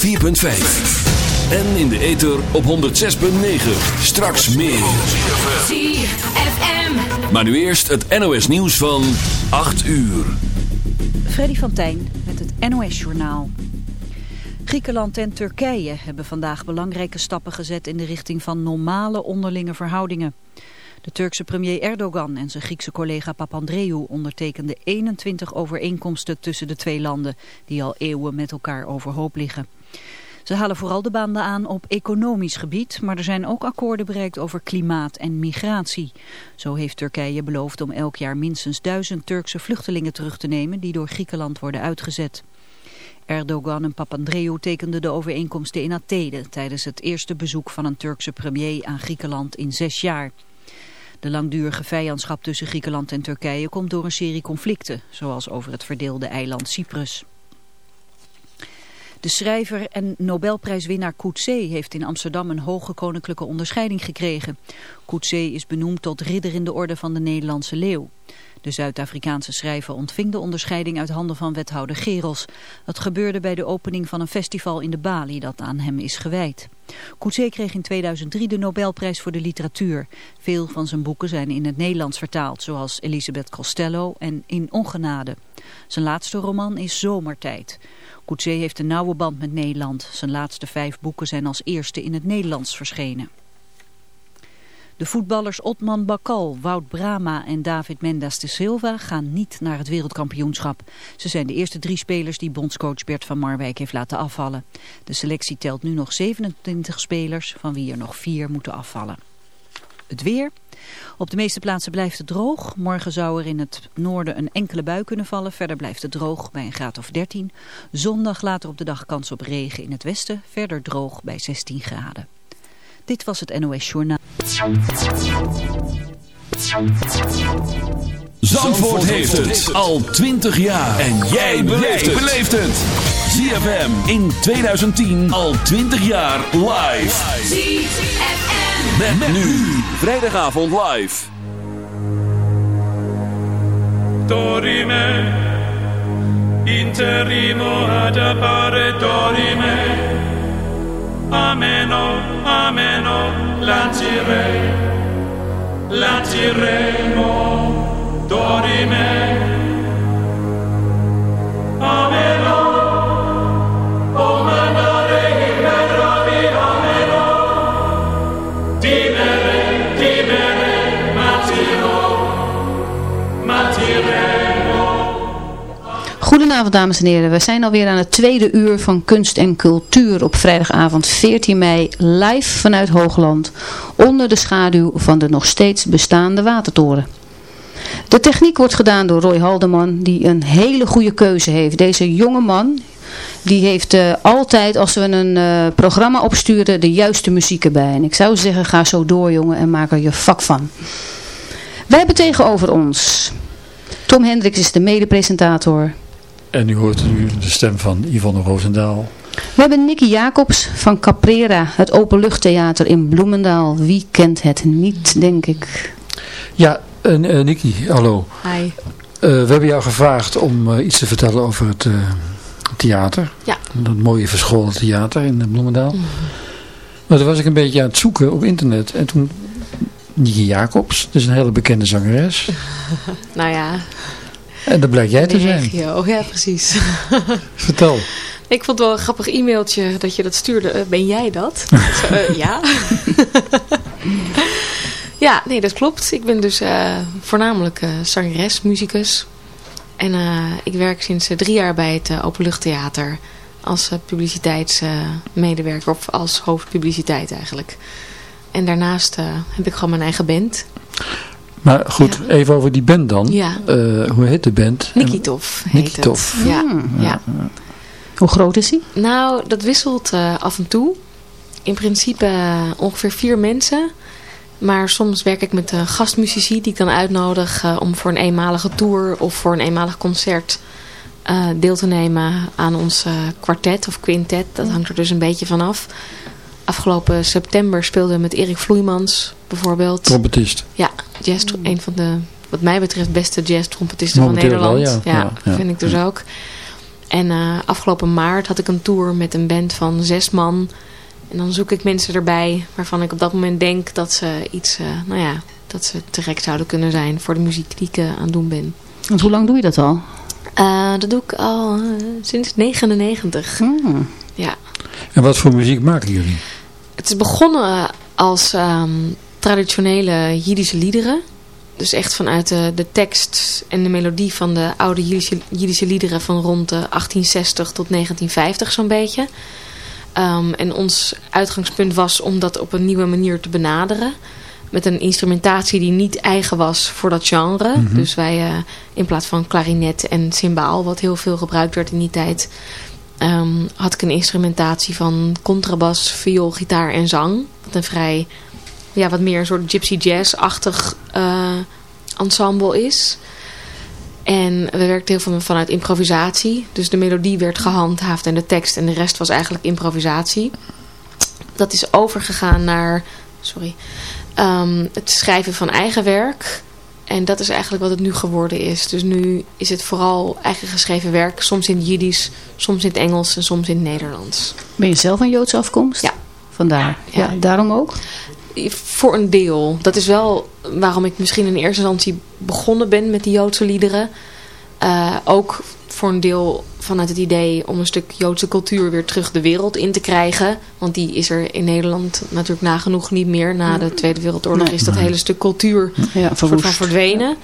104.5. En in de ether op 106.9. Straks meer. ZFM. Maar nu eerst het NOS nieuws van 8 uur. Freddy van Tijn met het NOS-journaal. Griekenland en Turkije hebben vandaag belangrijke stappen gezet in de richting van normale onderlinge verhoudingen. De Turkse premier Erdogan en zijn Griekse collega Papandreou ondertekenden 21 overeenkomsten tussen de twee landen, die al eeuwen met elkaar overhoop liggen. Ze halen vooral de banden aan op economisch gebied, maar er zijn ook akkoorden bereikt over klimaat en migratie. Zo heeft Turkije beloofd om elk jaar minstens duizend Turkse vluchtelingen terug te nemen die door Griekenland worden uitgezet. Erdogan en Papandreou tekenden de overeenkomsten in Athene tijdens het eerste bezoek van een Turkse premier aan Griekenland in zes jaar. De langdurige vijandschap tussen Griekenland en Turkije komt door een serie conflicten, zoals over het verdeelde eiland Cyprus. De schrijver en Nobelprijswinnaar Coetzee heeft in Amsterdam een hoge koninklijke onderscheiding gekregen. Coetzee is benoemd tot ridder in de orde van de Nederlandse leeuw. De Zuid-Afrikaanse schrijver ontving de onderscheiding uit handen van wethouder Geros. Dat gebeurde bij de opening van een festival in de Bali dat aan hem is gewijd. Coetzee kreeg in 2003 de Nobelprijs voor de literatuur. Veel van zijn boeken zijn in het Nederlands vertaald, zoals Elisabeth Costello en In Ongenade. Zijn laatste roman is Zomertijd. Coetzee heeft een nauwe band met Nederland. Zijn laatste vijf boeken zijn als eerste in het Nederlands verschenen. De voetballers Otman Bakal, Wout Brama en David Mendes de Silva gaan niet naar het wereldkampioenschap. Ze zijn de eerste drie spelers die bondscoach Bert van Marwijk heeft laten afvallen. De selectie telt nu nog 27 spelers, van wie er nog vier moeten afvallen. Het weer. Op de meeste plaatsen blijft het droog. Morgen zou er in het noorden een enkele bui kunnen vallen. Verder blijft het droog bij een graad of 13. Zondag later op de dag kans op regen in het westen. Verder droog bij 16 graden. Dit was het NOS Journaal. Zandvoort heeft het al 20 jaar. En jij beleeft het. ZFM in 2010 al 20 jaar live. ZFM. Met, nu. Vrijdagavond live. Dorime, interrimo ad appare dorime. Ameno, ameno, lancire, lanciremo, dorime. Ameno, o Goedenavond dames en heren, we zijn alweer aan het tweede uur van kunst en cultuur op vrijdagavond 14 mei live vanuit Hoogland onder de schaduw van de nog steeds bestaande watertoren. De techniek wordt gedaan door Roy Haldeman die een hele goede keuze heeft. Deze jonge man die heeft eh, altijd als we een eh, programma opsturen de juiste muziek erbij. En ik zou zeggen ga zo door jongen en maak er je vak van. Wij hebben tegenover ons Tom Hendricks is de mede-presentator. En u hoort nu de stem van Yvonne Roosendaal. We hebben Nicky Jacobs van Caprera, het openluchttheater in Bloemendaal. Wie kent het niet, denk ik. Ja, en eh, Nicky, hallo. Hi. Eh, we hebben jou gevraagd om eh, iets te vertellen over het eh, theater. Ja. Dat mooie verscholen theater in Bloemendaal. Maar toen was ik een beetje aan het zoeken op internet. En toen, Nicky Jacobs, dat is een hele bekende zangeres. Nou ja, En dat blijkt jij te zijn. regio. Ja, precies. Vertel. Ik vond het wel een grappig e-mailtje dat je dat stuurde. Eh, ben jij dat? Zo, eh, ja. ja, nee, dat klopt. Ik ben dus eh, voornamelijk zangeres, muzikus. En ik werk sinds drie jaar bij het Openluchttheater als publiciteitsmedewerker of als hoofdpubliciteit eigenlijk. En daarnaast heb ik gewoon mijn eigen band. Maar goed, Ja. even over die band dan. Ja. Eh, hoe heet de band? Nikitov heet Nikitov. het. Ja, Hmm. ja. Hoe groot is hij? Nou, dat wisselt eh, af en toe. In principe eh, ongeveer vier mensen. Maar soms werk ik met uh, gastmuzici die ik dan uitnodig eh, om voor een eenmalige tour of voor een eenmalig concert eh, deel te nemen aan ons kwartet of quintet. Dat hangt er dus een beetje vanaf. Afgelopen september speelden we met Erik Vloeimans bijvoorbeeld. Trompetist. Ja, jazz, een van de, wat mij betreft, beste jazz-trompetisten van wel, Nederland. ja. Ja, ja. vind ik dus ook. En eh, afgelopen maart had ik een tour met een band van zes man. En dan zoek ik mensen erbij waarvan ik op dat moment denk dat ze iets, eh, nou ja, dat ze te gek zouden kunnen zijn voor de muziek die ik eh, aan het doen ben. Want hoe lang doe je dat al? Eh, dat doe ik al sinds 99. Hmm. Ja. En wat voor muziek maken jullie? Het is begonnen als ehm, traditionele Jiddische liederen. Dus echt vanuit de, de tekst en de melodie van de oude Jiddische, Jiddische liederen van rond de 1860 tot 1950 zo'n beetje. Ehm, en ons uitgangspunt was om dat op een nieuwe manier te benaderen. Met een instrumentatie die niet eigen was voor dat genre. Mhm. Dus wij eh, in plaats van klarinet en cymbaal, wat heel veel gebruikt werd in die tijd... ehm, had ik een instrumentatie van contrabas, viool, gitaar en zang. Wat een vrij, ja, wat meer een soort gypsy jazz-achtig eh, ensemble is. En we werkten heel veel vanuit improvisatie. Dus de melodie werd gehandhaafd en de tekst en de rest was eigenlijk improvisatie. Dat is overgegaan naar sorry, ehm, het schrijven van eigen werk. En dat is eigenlijk wat het nu geworden is. Dus nu is het vooral eigen geschreven werk. Soms in het Jiddisch, soms in het Engels en soms in het Nederlands. Ben je zelf van Joodse afkomst? Ja. Vandaar. Ja, Ja. daarom ook? Voor een deel. Dat is wel waarom ik misschien in eerste instantie begonnen ben met die Joodse liederen. Eh, ook voor een deel vanuit het idee om een stuk Joodse cultuur weer terug de wereld in te krijgen. Want die is er in Nederland natuurlijk nagenoeg niet meer. Na de Tweede Wereldoorlog Nee. is dat hele stuk cultuur Ja, soort van verdwenen.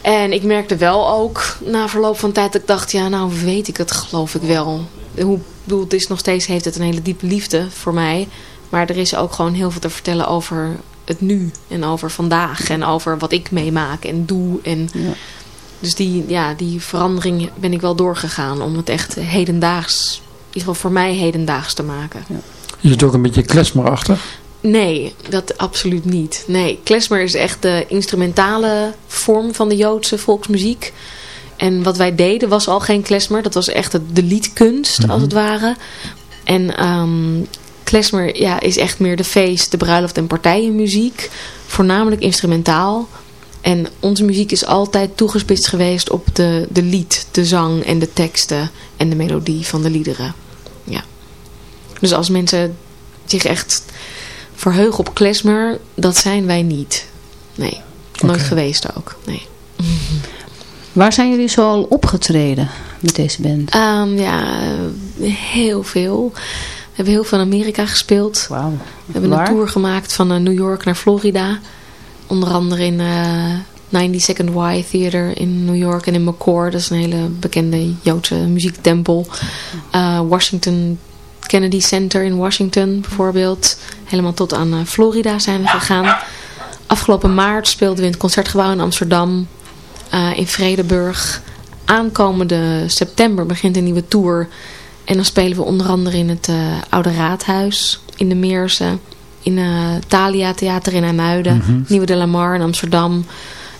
En ik merkte wel ook na verloop van tijd dat ik dacht, ja nou weet ik het geloof ik wel. Hoe, bedoel, het is nog steeds, heeft het een hele diepe liefde voor mij. Maar er is ook gewoon heel veel te vertellen over het nu. En over vandaag. En over wat ik meemaak en doe. En Ja. Dus die, ja, die verandering ben ik wel doorgegaan. Om het echt hedendaags, in ieder geval voor mij hedendaags te maken. Is het ook een beetje klezmerachtig? Nee, dat absoluut niet. Nee, klezmer is echt de instrumentale vorm van de Joodse volksmuziek. En wat wij deden was al geen klezmer. Dat was echt het- de liedkunst, als het ware. En ehm klezmer ja, is echt meer de feest, de bruiloft en partijenmuziek. Voornamelijk instrumentaal. En onze muziek is altijd toegespitst geweest op de, de lied, de zang en de teksten en de melodie van de liederen. Ja. Dus als mensen zich echt verheugen op klezmer, dat zijn wij niet. Nee, nooit geweest ook. Nee. Waar zijn jullie zo al opgetreden met deze band? Ehm, ja, heel veel. We hebben heel veel in Amerika gespeeld. Wauw. We hebben Waar? een tour gemaakt van eh, New York naar Florida. Onder andere in eh 92nd Y Theater in New York en in McCord. Dat is een hele bekende Joodse muziektempel. Eh, Washington Kennedy Center in Washington bijvoorbeeld. Helemaal tot aan eh, Florida zijn we gegaan. Afgelopen maart speelden we in het Concertgebouw in Amsterdam. in Vredeburg. Aankomende september begint een nieuwe tour. En dan spelen we onder andere in het Oude Raadhuis. In de Meersen. In eh Thalia Theater in IJmuiden. Mhm. Nieuwe de la Mar in Amsterdam.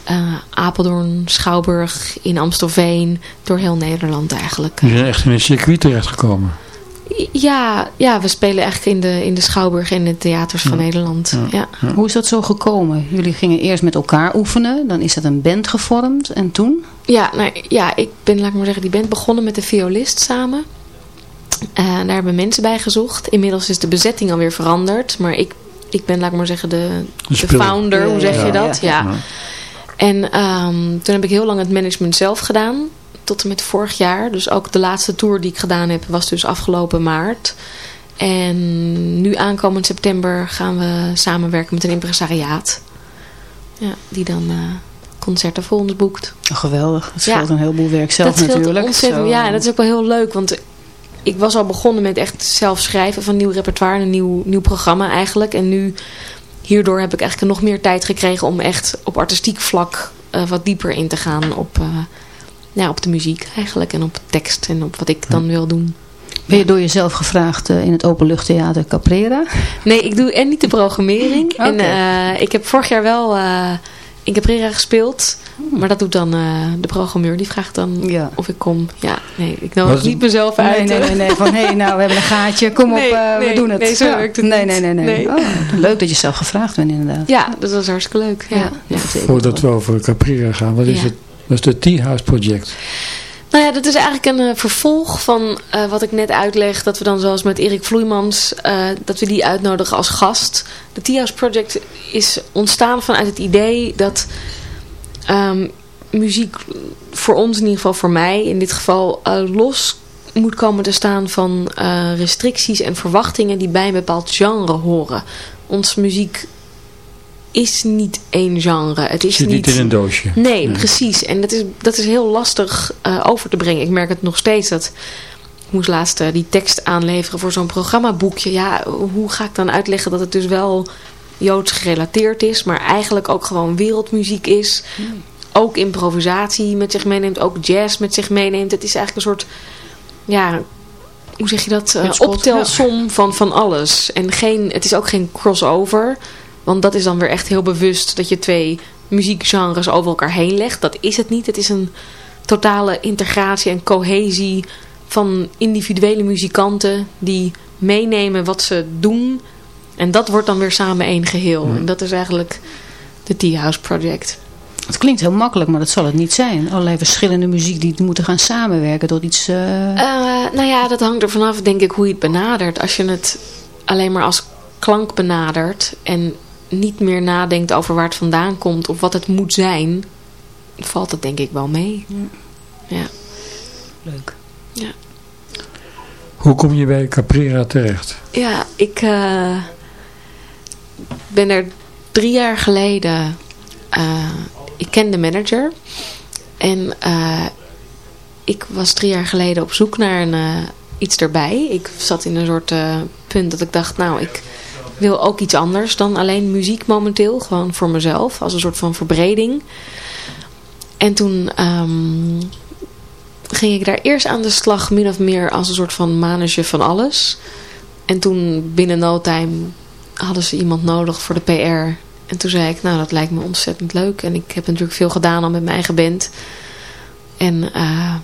eh, Apeldoorn, Schouwburg in Amstelveen. Door heel Nederland eigenlijk. Je zijn echt in een circuit terechtgekomen. Ja, ja, we spelen eigenlijk in de, in de Schouwburg en de theaters van Nederland. Ja. Hoe is dat zo gekomen? Jullie gingen eerst met elkaar oefenen. Dan is dat een band gevormd. En toen? Ja, nou, ja, ik ben, laat ik maar zeggen, die band begonnen met de violist samen. Eh, daar hebben mensen bij gezocht. Inmiddels is de bezetting alweer veranderd. Maar ik, ik ben, laat ik maar zeggen, de, de founder. Hoe zeg Ja, je ja, dat? ja. Ja. En ehm, toen heb ik heel lang het management zelf gedaan. Tot en met vorig jaar. Dus ook de laatste tour die ik gedaan heb was dus afgelopen maart. En nu aankomend september gaan we samenwerken met een impresariaat. Ja, die dan eh, concerten voor ons boekt. Oh, geweldig. Het Ja. scheelt een heleboel werk zelf dat natuurlijk. ontzettend. Zo. Ja, en dat is ook wel heel leuk. Want ik was al begonnen met echt zelf schrijven van nieuw repertoire. Een nieuw, nieuw programma eigenlijk. En nu, hierdoor heb ik eigenlijk nog meer tijd gekregen om echt op artistiek vlak eh, wat dieper in te gaan op, eh, ja, op de muziek eigenlijk. En op tekst en op wat ik dan wil doen. Ben je door jezelf gevraagd eh, in het Openluchttheater Caprera? Nee, ik doe en niet de programmering. En Oké. eh, ik heb vorig jaar wel in Caprera gespeeld. Maar dat doet dan eh, de programmeur. Die vraagt dan Ja. of ik kom. Ja, nee, ik nodig niet mezelf Nee, uit. nee, nee, nee. Van, hé, nou, we hebben een gaatje. Kom Nee, op, eh, we doen het. nee, zo Ja. werkt het nee, niet. nee, nee, nee. Nee. Oh, leuk dat je zelf gevraagd bent, inderdaad. Ja, dat was hartstikke leuk. Ja. Voordat we over Caprera gaan, wat is Ja. het? Dat is het Tea House Project. Nou ja, dat is eigenlijk een eh, vervolg van eh, wat ik net uitleg. Dat we dan zoals met Erik Vloeimans, eh, dat we die uitnodigen als gast. De House Project is ontstaan vanuit het idee dat ehm, muziek voor ons, in ieder geval voor mij, in dit geval los moet komen te staan van restricties en verwachtingen die bij een bepaald genre horen. Ons muziek is niet één genre. Het is Zit niet in een doosje. Nee, precies. En dat is, dat is heel lastig eh, over te brengen. Ik merk het nog steeds dat... Ik moest laatst eh, die tekst aanleveren voor zo'n programmaboekje. Ja, hoe ga ik dan uitleggen dat het dus wel Joods gerelateerd is... maar eigenlijk ook gewoon wereldmuziek is. Ook improvisatie met zich meeneemt. Ook jazz met zich meeneemt. Het is eigenlijk een soort... Ja, hoe zeg je dat? Eh, Hutspot, optelsom van, van alles. En geen, het is ook geen crossover... Want dat is dan weer echt heel bewust dat je twee muziekgenres over elkaar heen legt. Dat is het niet. Het is een totale integratie en cohesie van individuele muzikanten die meenemen wat ze doen. En dat wordt dan weer samen één geheel. En dat is eigenlijk de Tea House Project. Het klinkt heel makkelijk, maar dat zal het niet zijn. Allerlei verschillende muziek die moeten gaan samenwerken tot iets... eh, Eh, nou ja, dat hangt er vanaf denk ik hoe je het benadert. Als je het alleen maar als klank benadert en niet meer nadenkt over waar het vandaan komt of wat het moet zijn, valt het denk ik wel mee. Ja. Leuk. Hoe kom je bij Caprera terecht? Ja, ik eh, ben er drie jaar geleden... eh, ik ken de manager. En eh, ik was drie jaar geleden op zoek naar een, iets erbij. Ik zat in een soort eh, punt dat ik dacht... Nou, ik wil ook iets anders dan alleen muziek momenteel. Gewoon voor mezelf. Als een soort van verbreding. En toen... ehm, ging ik daar eerst aan de slag min of meer als een soort van manager van alles. En toen binnen no time hadden ze iemand nodig voor de PR. En toen zei ik, nou dat lijkt me ontzettend leuk. En ik heb natuurlijk veel gedaan al met mijn eigen band. En eh,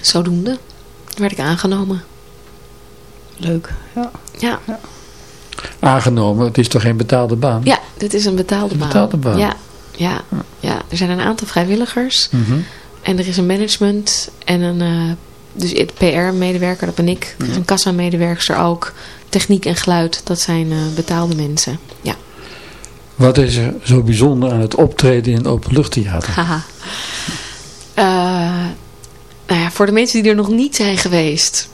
zodoende werd ik aangenomen. Leuk. Ja. Ja, Aangenomen, het is toch geen betaalde baan? ja dit is een betaalde Een baan. betaalde baan. Ja, ja, ja, er zijn een aantal vrijwilligers. Mhm. En er is een management en een eh, dus de PR-medewerker, dat ben ik. Er is een ook. Techniek en geluid, dat zijn eh, betaalde mensen. Ja. Wat is er zo bijzonder aan het optreden in het openluchttheater? Haha. Eh, nou ja, voor de mensen die er nog niet zijn geweest.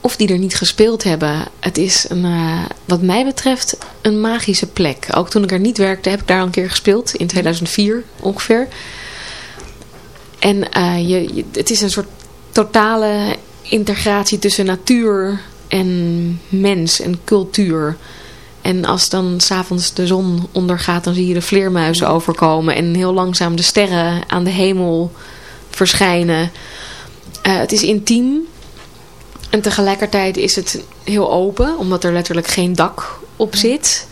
Of die er niet gespeeld hebben. Het is een, eh, wat mij betreft een magische plek. Ook toen ik er niet werkte heb ik daar een keer gespeeld. In 2004 ongeveer. En eh, je, je- het is een soort totale integratie tussen natuur en mens en cultuur. En als dan s'avonds de zon ondergaat, dan zie je de vleermuizen overkomen. En heel langzaam de sterren aan de hemel verschijnen. Eh, het is intiem. En tegelijkertijd is het heel open, omdat er letterlijk geen dak op zit.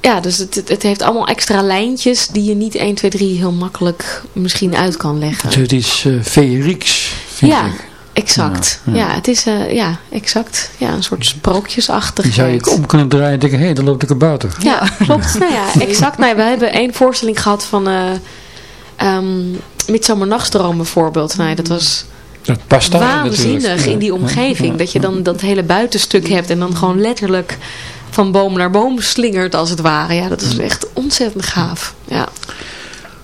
Ja, dus het, het, het heeft allemaal extra lijntjes die je niet 1, 2, 3 heel makkelijk misschien uit kan leggen. Het heeft iets uh, feerieks, vind ja, ik. exact. Ja, Ja, ja. het is, eh, ja, exact. Ja, een soort sprookjesachtig. Die zou je om kunnen draaien en denken, hé, hey, daar loopt de kabouter. Ja, klopt. nou ja, exact. Nou, we hebben één voorstelling gehad van uh, um, bijvoorbeeld. Nou, dat was dat past daar waanzinnig natuurlijk. in die omgeving. Ja. Dat je dan dat hele buitenstuk hebt en dan gewoon letterlijk van boom naar boom slingert als het ware. Ja, dat is echt ontzettend gaaf. Ja.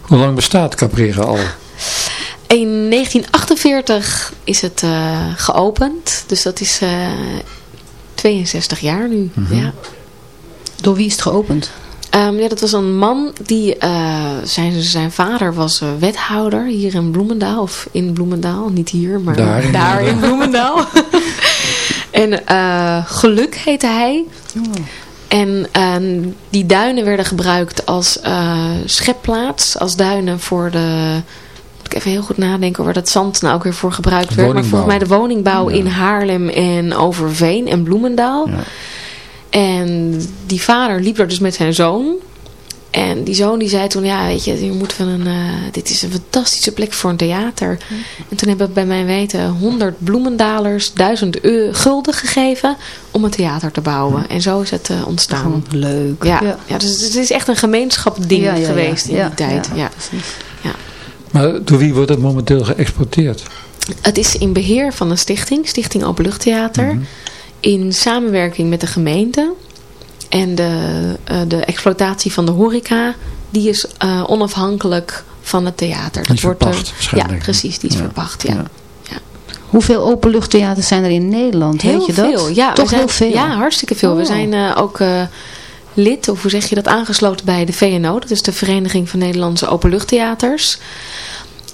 Hoe lang bestaat Caprera al? In 1948 is het uh, geopend. Dus dat is uh, 62 jaar nu. Mhm. Mm -hmm. ja. Door wie is het geopend? Um, ja, dat was een man die, uh, zijn, zijn vader was uh, wethouder hier in Bloemendaal. Of in Bloemendaal, niet hier, maar daar in, daar in Bloemendaal. en uh, Geluk heette hij. Oh. En die duinen werden gebruikt als schepplaats. Als duinen voor de... Moet ik even heel goed nadenken waar dat zand nou ook weer voor gebruikt werd. Maar volgens mij de woningbouw ja. in Haarlem en Overveen en Bloemendaal. Ja. En die vader liep er dus met zijn zoon. En die zoon die zei toen, ja weet je, hier moeten we een, eh, dit is een fantastische plek voor een theater. En toen hebben we bij mijn weten 100 bloemendalers, 1000 eu- gulden gegeven om een theater te bouwen. En zo is het eh, ontstaan. Gewoon leuk. Ja, ja. dus het is echt een gemeenschapsding Ja, ja, ja. geweest in Ja, die tijd. ja, Ja. precies. Maar door wie wordt het momenteel geëxporteerd? Het is in beheer van een stichting, Stichting Openluchttheater. Mhm. In samenwerking met de gemeente. En de, eh, de exploitatie van de horeca, die is eh, onafhankelijk van het theater. Die is wordt, verpacht, eh, waarschijnlijk. Ja, precies, die is Ja. verpacht. Ja. Ja. Hoeveel openluchttheaters zijn er in Nederland? Heel Weet je dat? veel. Ja, we Toch zijn- heel veel. Ja, hartstikke veel. We Oh. zijn eh, ook eh, lid, of hoe zeg je dat, aangesloten bij de VNO. Dat is de Vereniging van Nederlandse Openluchttheaters.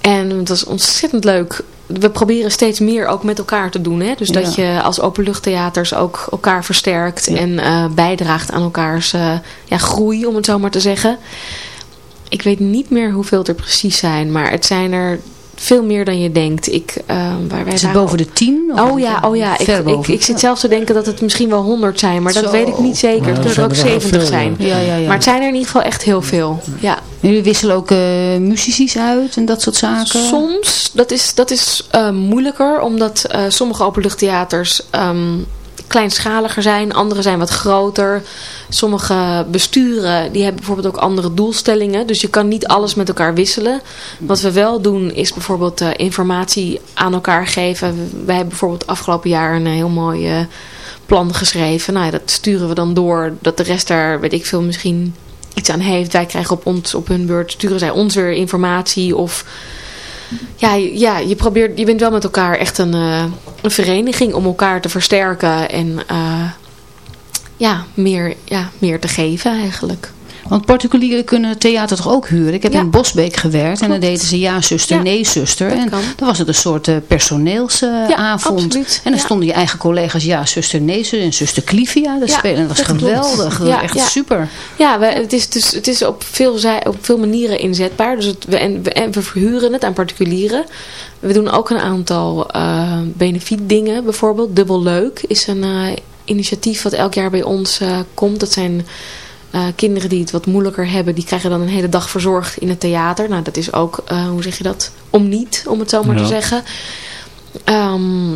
En het was ontzettend leuk. We proberen steeds meer ook met elkaar te doen. Hè? Dus dat Ja. je als openluchttheaters ook elkaar versterkt Ja. en eh, bijdraagt aan elkaars eh, ja, groei, om het zo maar te zeggen. Ik weet niet meer hoeveel er precies zijn, maar het zijn er veel meer dan je denkt. Ik, eh, waar wij Is het waren- boven de tien? Of Oh ja, oh ja. Ik, ik, boven? ik zit zelfs te denken dat het misschien wel 100 zijn, maar dat Zo. weet ik niet zeker. Ja, het kunnen er ook zijn wel 70 veel, zijn. Ja, ja, ja. Maar het zijn er in ieder geval echt heel veel. Ja. Jullie wisselen ook muzici uit en dat soort zaken? Soms, dat is, dat is eh, moeilijker, omdat eh, sommige openluchttheaters ehm kleinschaliger zijn, andere zijn wat groter. Sommige besturen, die hebben bijvoorbeeld ook andere doelstellingen, dus je kan niet alles met elkaar wisselen. Wat we wel doen, is bijvoorbeeld informatie aan elkaar geven. Wij hebben bijvoorbeeld afgelopen jaar een heel mooi plan geschreven. Nou ja, dat sturen we dan door, dat de rest daar, weet ik veel, misschien iets aan heeft. Wij krijgen op, ons, op hun beurt, sturen zij ons weer informatie of ja, ja je, probeert, je bent wel met elkaar echt een, eh, een vereniging om elkaar te versterken en eh, ja, meer, ja, meer te geven eigenlijk. Want particulieren kunnen theater toch ook huren? Ik heb Ja. in Bosbeek gewerkt en dan deden ze ja zuster, Ja, nee zuster. dat En kan. dan was het een soort eh, personeelsavond. en dan stonden je eigen collega's ja zuster, nee zuster en zuster Clivia. Dat spelen. Dat was dat klopt. geweldig. Echt super. Ja, we, het is, dus, het is op, veel, zij- op veel manieren inzetbaar. Dus het, we, en, we, en we verhuren het aan particulieren. We doen ook een aantal eh benefietdingen. Bijvoorbeeld Dubbel Leuk is een eh, initiatief wat elk jaar bij ons komt. Dat zijn eh, kinderen die het wat moeilijker hebben. Die krijgen dan een hele dag verzorgd in het theater. Nou, dat is ook, eh, hoe zeg je dat? Om niet, om het zo maar Ja. te zeggen. Ehm,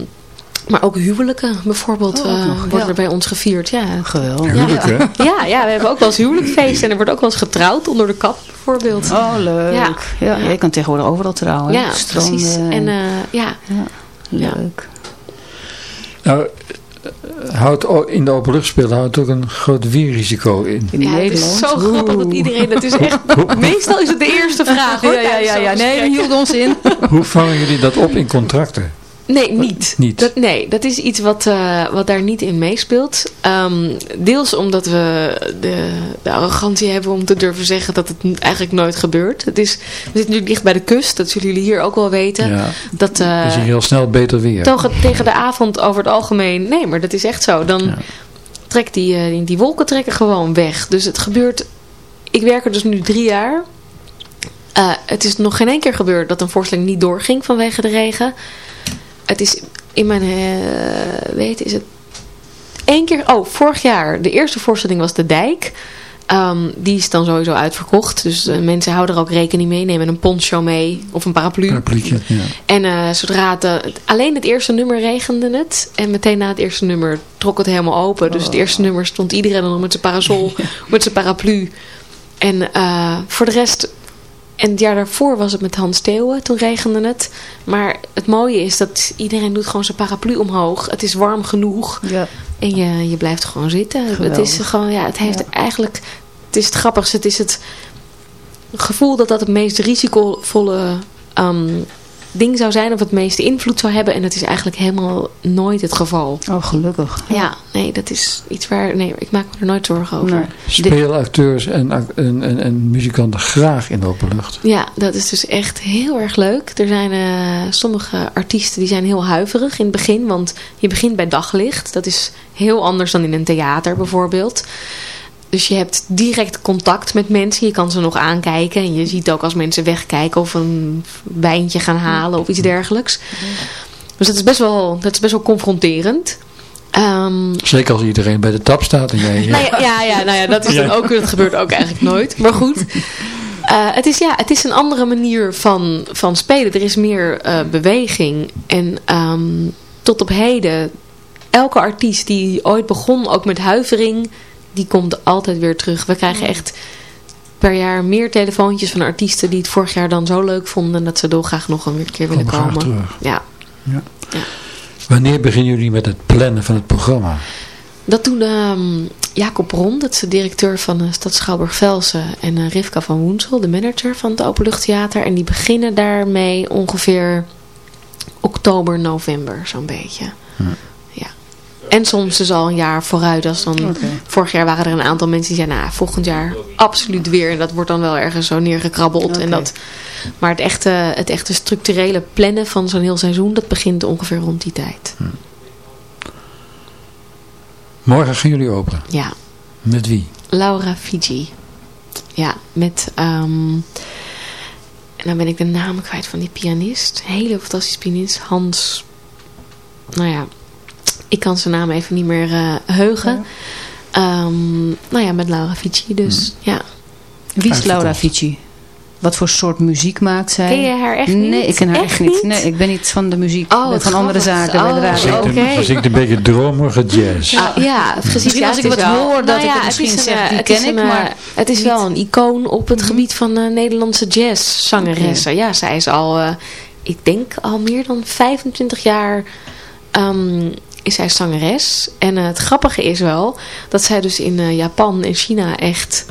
maar ook huwelijken bijvoorbeeld Oh, eh, worden ja. er bij ons gevierd. Ja, Geweldig. Huwelijk, hè? ja, ja, we hebben ook wel eens huwelijkfeesten en er wordt ook wel eens getrouwd onder de kap bijvoorbeeld. Oh, leuk. Ja. Ja. je kan tegenwoordig overal trouwen. ja, Stranden precies. En eh, ja, leuk. Nou, eh, houdt in de openluchtspelen houdt ook een groot weerrisico in. In ja het Nederland. is zo grappig dat iedereen, dat is echt, meestal is het de eerste vraag hoor. Ja, ja, ja, ja. Nee, we hielden ons in. Hoe vangen jullie dat op in contracten? Nee, niet. Niet. Dat, nee, dat is iets wat, eh, wat daar niet in meespeelt. Ehm, deels omdat we de, de arrogantie hebben om te durven zeggen dat het eigenlijk nooit gebeurt. Het is, we zitten natuurlijk dicht bij de kust, dat zullen jullie hier ook wel weten. Ja, Dat, eh, is heel snel beter weer. Tegen, tegen de avond over het algemeen. Nee, maar dat is echt zo. Dan Ja. trekt die, eh, die, wolken trekken gewoon weg. Dus het gebeurt... Ik werk er dus nu drie jaar. Het is nog geen één keer gebeurd dat een voorstelling niet doorging vanwege de regen. Het is in mijn weet is het één keer. Oh, vorig jaar de eerste voorstelling was de Dijk. Ehm, die is dan sowieso uitverkocht. Dus eh, mensen houden er ook rekening mee. Nemen een poncho mee of een paraplu. Parapluutje, ja. En eh, zodra het, alleen het eerste nummer regende het. En meteen na het eerste nummer trok het helemaal open. Dus het eerste nummer stond iedereen dan nog met zijn parasol, met zijn paraplu. En voor de rest... En het jaar daarvoor was het met Hans Theeuwen. Toen regende het. Maar het mooie is dat iedereen doet gewoon zijn paraplu omhoog. Het is warm genoeg. Ja. En je, je blijft gewoon zitten. Het is gewoon, ja, het heeft Ja. eigenlijk... Het is het grappigste. Het is het gevoel dat dat het meest risicovolle ehm, ding zou zijn. Of het meeste invloed zou hebben. En dat is eigenlijk helemaal nooit het geval. Oh, gelukkig. Ja, nee, dat is iets waar... Nee, ik maak me er nooit zorgen over. Nee. Spelen acteurs en, en, en, en muzikanten graag in de openlucht? Ja, dat is dus echt heel erg leuk. Er zijn eh, sommige artiesten die zijn heel huiverig in het begin. Want je begint bij daglicht. Dat is heel anders dan in een theater bijvoorbeeld. Dus je hebt direct contact met mensen. Je kan ze nog aankijken. En je ziet ook als mensen wegkijken of een wijntje gaan halen of iets dergelijks. Dus dat is best wel, dat is best wel confronterend. Ehm, Zeker als iedereen bij de tap staat en jij... nou ja, ja, ja, nou ja, dat is dan ook, dat gebeurt ook eigenlijk nooit. Maar goed. Eh, het, is, ja, het is een andere manier van, van spelen. Er is meer eh, beweging. En ehm, tot op heden, elke artiest die ooit begon, ook met huivering, die komt altijd weer terug. We krijgen echt per jaar meer telefoontjes van artiesten die het vorig jaar dan zo leuk vonden dat ze dolgraag nog een keer willen Komen terug. Ja. Wanneer beginnen jullie met het plannen van het programma? Dat doen ehm, Jacob Ron, dat is de directeur van de Stad Schouwburg-Velsen. En eh, Rivka van Woensel, de manager van het Openluchttheater. En die beginnen daarmee ongeveer oktober, november, zo'n beetje. Ja. En soms dus al een jaar vooruit. Als dan, Vorig jaar waren er een aantal mensen die zeiden, nou, volgend jaar absoluut weer. En dat wordt dan wel ergens zo neergekrabbeld. En dat, maar het echte, het echte structurele plannen van zo'n heel seizoen, dat begint ongeveer rond die tijd. Morgen gaan jullie open. Ja. Met wie? Laura Fiji. Ja, met... ehm, en dan ben ik de naam kwijt van die pianist. Hele fantastische pianist. Hans... Nou ja, ik kan zijn naam even niet meer eh, heugen. Ehm, nou ja, met Laura Fiji dus. Ja. Wie is. Laura Fici? Wat voor soort muziek maakt zij? Ken je haar echt niet? Nee, ik ken haar echt, Echt niet. Nee, ik ben niet van de muziek. Oh, ik ben van andere zaken bij de Oh, zingt, oké. een, ze zingt een beetje dromerige jazz. Ah, ja, precies. Misschien ja, als het ik wat wel- hoor, dat nou ik ja, het het misschien is een, zeg, die het ken is ik, een, eh, maar Het is niet. Mhm. wel een icoon op het gebied van eh, Nederlandse jazzzangeressen. Ja, zij is al, eh, ik denk al meer dan 25 jaar ehm, is zij zangeres. En eh, het grappige is wel dat zij dus in eh, Japan en China echt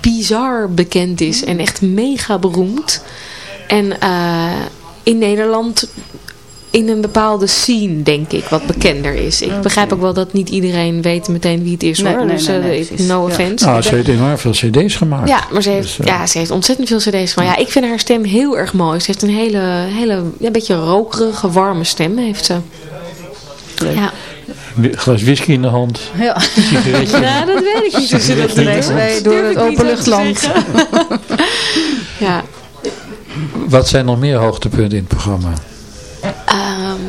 bizar bekend is. En echt mega beroemd. En eh, in Nederland in een bepaalde scene, denk ik, wat bekender is. Ik begrijp ook wel dat niet iedereen weet meteen wie het is, Nee, hoor. nee, dus nee, no Ja. offense. Nou, Ik ze heeft enorm veel cd's gemaakt. ja, maar ze heeft, Dus, ja, ze heeft ontzettend veel cd's gemaakt. Ja, ik vind haar stem heel erg mooi. Ze heeft een hele, hele ja, een beetje rokerige, warme stem. Heeft ze. Ja. Wi- Glas whisky in de hand. Ja. Nou, dat weet ik niet. Dus dat Reizen wij door het openluchtland. Ja. Wat zijn nog meer hoogtepunten in het programma? Ehm,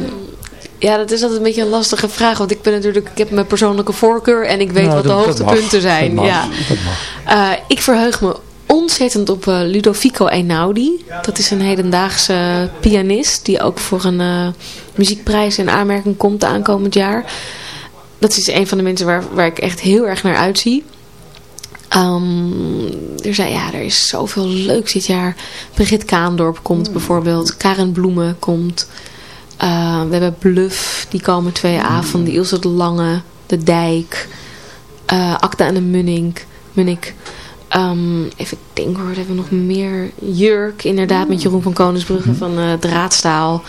ja, dat is altijd een beetje een lastige vraag. Want ik ben natuurlijk, ik heb mijn persoonlijke voorkeur en ik weet Nou, wat de hoogtepunten mag. zijn. Dat mag. Ja. Dat mag. Eh, ik verheug me ontzettend op eh, Ludovico Einaudi. Dat is een hedendaagse pianist die ook voor een eh, muziekprijs in aanmerking komt aankomend jaar. Dat is een van de mensen waar, waar ik echt heel erg naar uitzie. Ehm, er, zijn, ja, er is zoveel leuks dit jaar. Brigitte Kaandorp komt bijvoorbeeld. Karen Bloemen komt. Eh, we hebben Bluff, die komen twee avonden. Ilse de Lange, De Dijk. eh Akda en de Munnik. Munnik. Ehm, even denken hoor, hebben we nog meer? Jurk, inderdaad, met Jeroen van Koningsbrugge van eh, Draadstaal.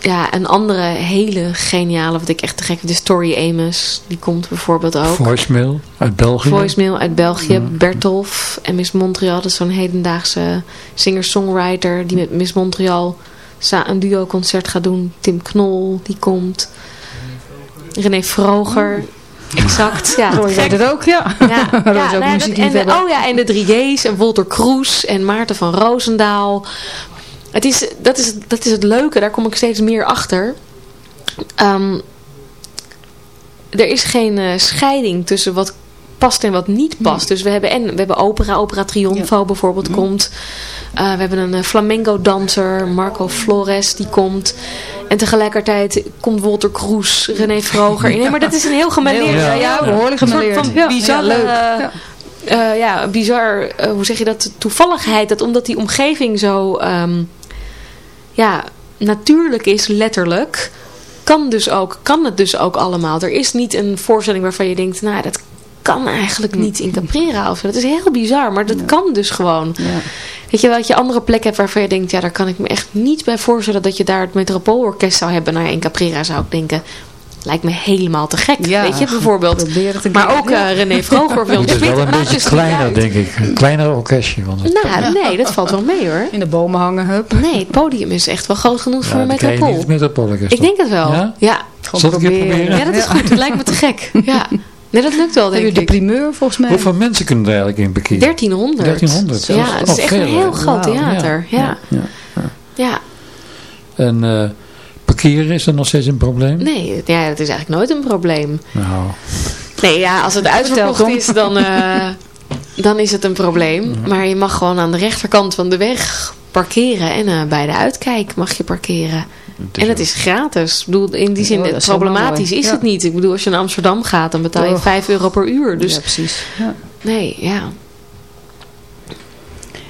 Ja, een andere hele geniale, wat ik echt te gek vind, de Story Amos. Die komt bijvoorbeeld ook. Voicemail uit België. Voicemail uit België, Bertolf en Miss Montreal. Dat is zo'n hedendaagse singer-songwriter die met Miss Montreal een duo-concert gaat doen. Tim Knol, die komt. René Vroger. Exact, ja. Roy weet het ook, ja. Ja, ja, is ook nou ja, dat- en, oh ja, en de 3J's en Walter Kroes en Maarten van Roosendaal. Het is, dat, is, dat is het leuke, daar kom ik steeds meer achter. Ehm, er is geen eh, scheiding tussen wat past en wat niet past. Dus we hebben, en, we hebben opera, Opera Triunfo bijvoorbeeld komt. Eh, we hebben een eh, flamenco danser, Marco Flores, die komt. En tegelijkertijd komt Walter Kroes, René Vroger. Nee, maar dat is een heel gemêleerd. Ja, ja, behoorlijk Een soort van Ja, bizarre, leuk. eh, Ja. eh, ja, bizar, eh, hoe zeg je dat, toevalligheid. Dat omdat die omgeving zo ehm, ja, natuurlijk is, letterlijk, kan, dus ook, kan het dus ook allemaal. Er is niet een voorstelling waarvan je denkt, nou dat kan eigenlijk niet in Caprera of zo. Dat is heel bizar, maar dat kan dus gewoon. Ja. Weet je wel, dat je andere plekken hebt waarvan je denkt, ja daar kan ik me echt niet bij voorstellen dat je daar het Metropoolorkest zou hebben. Nou ja, in Caprera zou ik denken, lijkt me helemaal te gek. Ja, weet je, bijvoorbeeld. het Maar ook eh, René Vroger wil Het is wel een beetje kleiner, denk ik. Een kleiner orkestje. Want het, Nou, nee, dat valt wel mee hoor. In de bomen hangen, hup. Nee, het podium is echt wel groot genoeg voor ja, een metropool. het Ik denk het wel. Ja? Ja, Zal ik keer proberen? ja dat is goed. Het lijkt me te gek. Ja. Nee, dat lukt wel, Heb je denk de ik. primeur volgens mij? Hoeveel mensen kunnen er eigenlijk in bekeren? 1300. 1300, Ja, het is echt veel, een heel groot theater. Ja. Ja. Ja. En eh parkeren, is dat nog steeds een probleem? Nee, ja, dat is eigenlijk nooit een probleem. Nou, Nee, ja, als het uitverkocht is, dan, eh, dan is het een probleem. Maar je mag gewoon aan de rechterkant van de weg parkeren. En eh, bij de uitkijk mag je parkeren. En het is gratis. Ik bedoel, in die zin, Oh, is problematisch is Ja. het niet. Ik bedoel, als je naar Amsterdam gaat, dan betaal je Oh. 5 euro per uur. Dus ja, precies. Ja. nee, ja.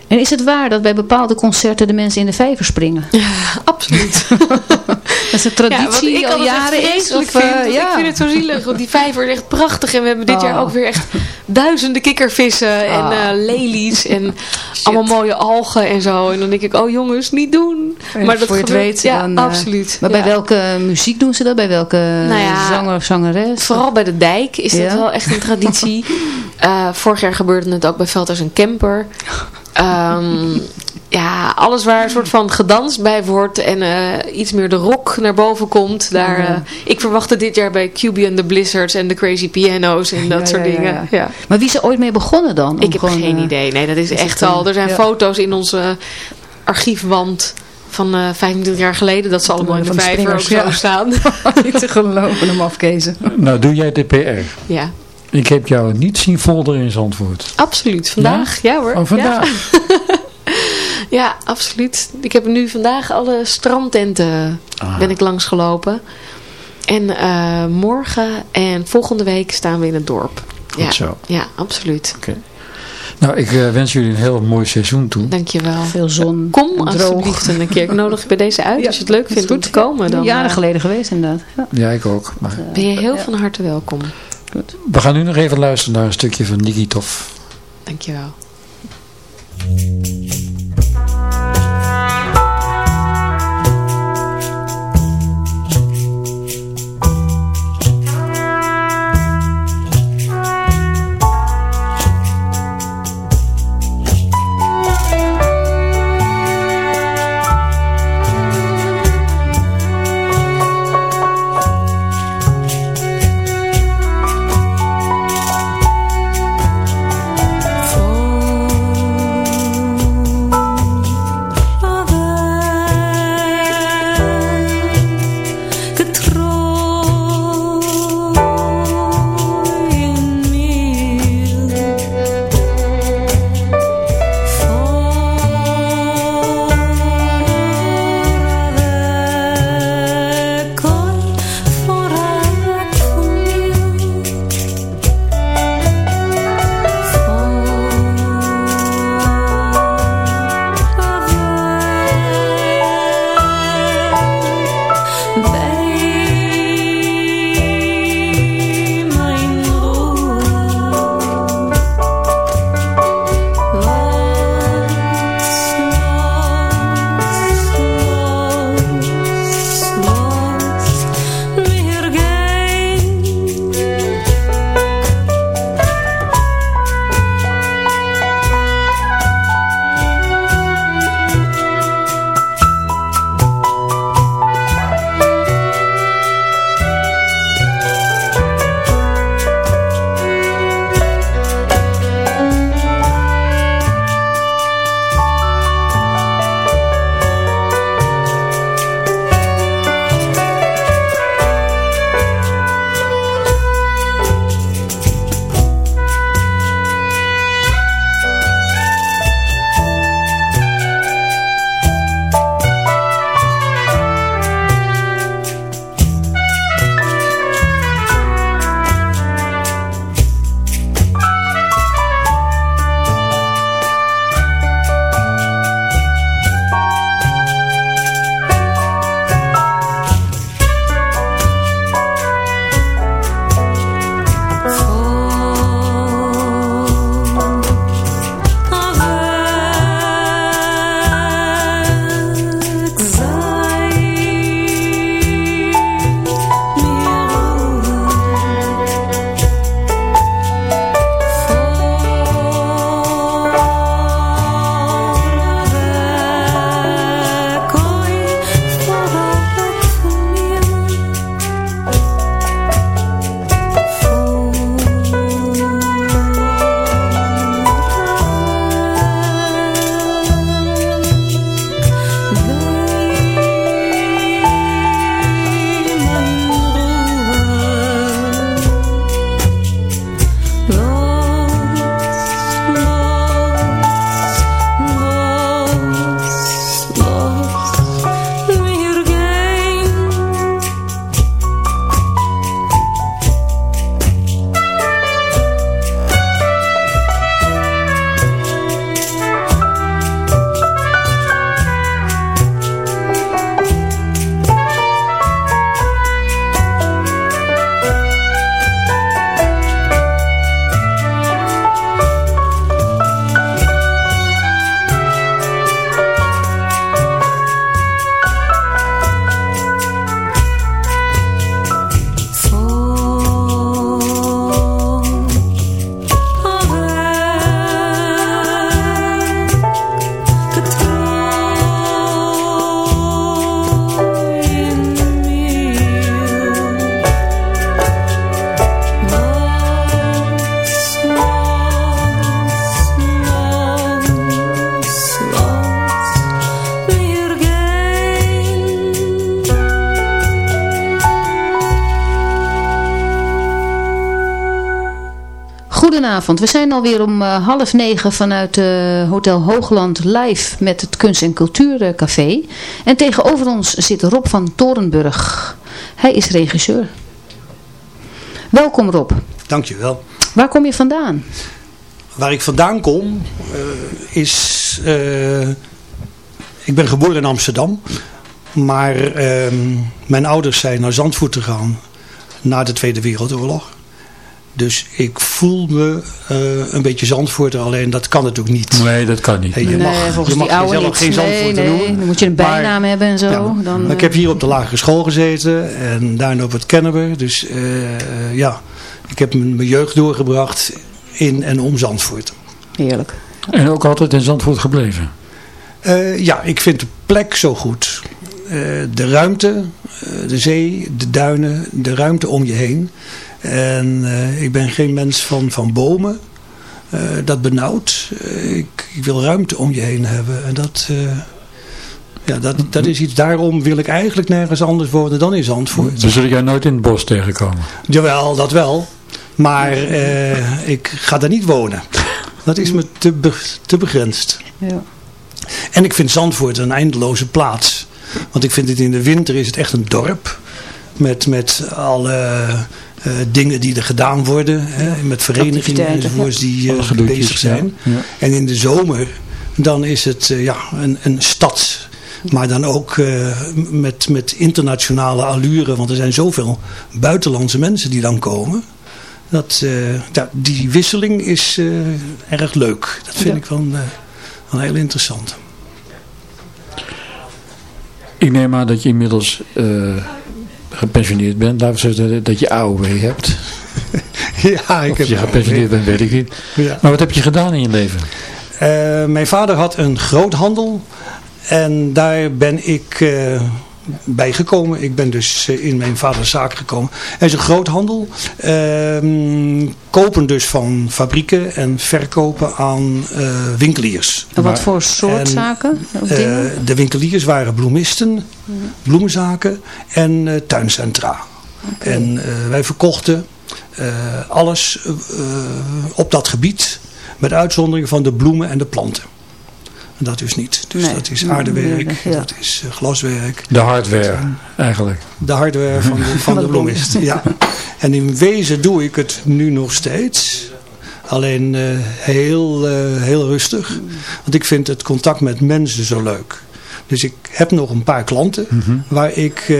En is het waar dat bij bepaalde concerten de mensen in de vijver springen? Absoluut. Dat is een traditie ik al jaren is? Of, vind. eh, want ja. Ik vind het zo zielig, want die vijver is echt prachtig. En we hebben dit Oh. jaar ook weer echt duizenden kikkervissen en Ah. eh, lelies en allemaal mooie algen en zo. En dan denk ik, oh jongens, niet doen. Maar dat voor je het weet, ja, dan, eh, absoluut. Maar bij welke muziek doen ze dat? Bij welke ja, zanger of zangeres? Vooral bij de dijk is dat wel echt een traditie. Vorig jaar gebeurde het ook bij Velders en Camper. Ehm, ja, alles waar een soort van gedanst bij wordt en eh, iets meer de rock naar boven komt. Daar, eh, ik verwachtte dit jaar bij QB and the Blizzards en de Crazy Piano's en dat Ja, soort ja, ja, dingen. ja. Ja. Maar wie is er ooit mee begonnen dan? Ik heb gewoon, geen eh, idee. Nee, dat is, is echt al. Er zijn ja. foto's in onze archiefwand van eh 25 jaar geleden dat ze allemaal in de Van de vijver zo ja. staan. Niet te geloven hem afkezen. nou doe jij de PR. ja, Ik heb jou niet zien folderen in Zandvoort. absoluut. Vandaag, ja, hoor. Oh, vandaag. Ja, absoluut. Ik heb nu vandaag alle strandtenten Ah. ben ik langs gelopen. En eh, morgen en volgende week staan we in het dorp. ja, zo. ja, absoluut. Nou, ik eh, wens jullie een heel mooi seizoen toe. Dankjewel. Veel zon. Kom en alsjeblieft een keer. Ik nodig je bij deze uit. Ja, Als je het leuk vindt om te komen, dan Jaren eh, geleden geweest inderdaad. Ja. Ja, ik ook. Maar ben je heel van harte welkom. We gaan nu nog even luisteren naar een stukje van Nikitov. Dankjewel. We zijn alweer om uh, half negen vanuit uh, Hotel Hoogland live met het Kunst- en Cultuurcafé. En tegenover ons zit Rob van Torenburg. Hij is regisseur. Welkom Rob. Dankjewel. Waar kom je vandaan? Waar ik vandaan kom uh, is... ik ben geboren in Amsterdam. Maar ehm, mijn ouders zijn naar Zandvoort gegaan na de Tweede Wereldoorlog. Dus ik voel me uh, een beetje Zandvoorter, alleen dat kan natuurlijk niet. Nee, dat kan niet. Hey, je nee, mag, volgens je mag die oude jezelf geen Zandvoorter nee, noemen. Dan moet je een bijnaam maar, hebben en zo. Ja, dan, ik heb hier op de lagere school gezeten en daarna op het Kennemer. Dus uh, ja, ik heb mijn, mijn jeugd doorgebracht in en om Zandvoort. Heerlijk. En ook altijd in Zandvoort gebleven? Uh, ja, ik vind de plek zo goed. de ruimte, de zee, de duinen, de ruimte om je heen. En uh, ik ben geen mens van, van bomen. Uh, dat benauwt. Uh, ik, ik, wil ruimte om je heen hebben. En dat, ja, dat, dat is iets. Daarom wil ik eigenlijk nergens anders wonen dan in Zandvoort. Dus zul jij nooit in het bos tegenkomen? Jawel, dat wel. Maar ik ga daar niet wonen. Dat is me te, be te begrensd. Ja. En ik vind Zandvoort een eindeloze plaats. Want ik vind het in de winter is het echt een dorp. Met, met alle uh, dingen die er gedaan worden. Hè, met verenigingen enzovoorts die uh, bezig zijn. Ja. Ja. En in de zomer dan is het uh, ja, een, een stad. Maar dan ook met, met internationale allure. Want er zijn zoveel buitenlandse mensen die dan komen. Dat, ja, die wisseling is erg leuk. Dat vind Ja. ik wel, wel heel interessant. Ik neem aan dat je inmiddels uh, gepensioneerd bent. Laten we zeggen dat je AOW hebt. ja, ik of heb je gepensioneerd bent, weet ik niet. Ja. Maar wat heb je gedaan in je leven? Uh, mijn vader had een groothandel. En daar ben ik uh, bij gekomen. Ik ben dus uh, in mijn vaders zaak gekomen. Hij is een groothandel. Ehm, kopen dus van fabrieken en verkopen aan winkeliers. En wat voor soort en, zaken? de winkeliers waren bloemisten, bloemenzaken en tuincentra. Okay. En wij verkochten alles op dat gebied. Met uitzondering van de bloemen en de planten. Dat dus niet. Dus nee, dat is aardewerk, ja. dat is uh, glaswerk. De hardware, eigenlijk. De hardware van de, van de bloemist, ja. En in wezen doe ik het nu nog steeds. Alleen uh, heel, uh, heel rustig. Want ik vind het contact met mensen zo leuk. Dus ik heb nog een paar klanten mm -hmm. waar ik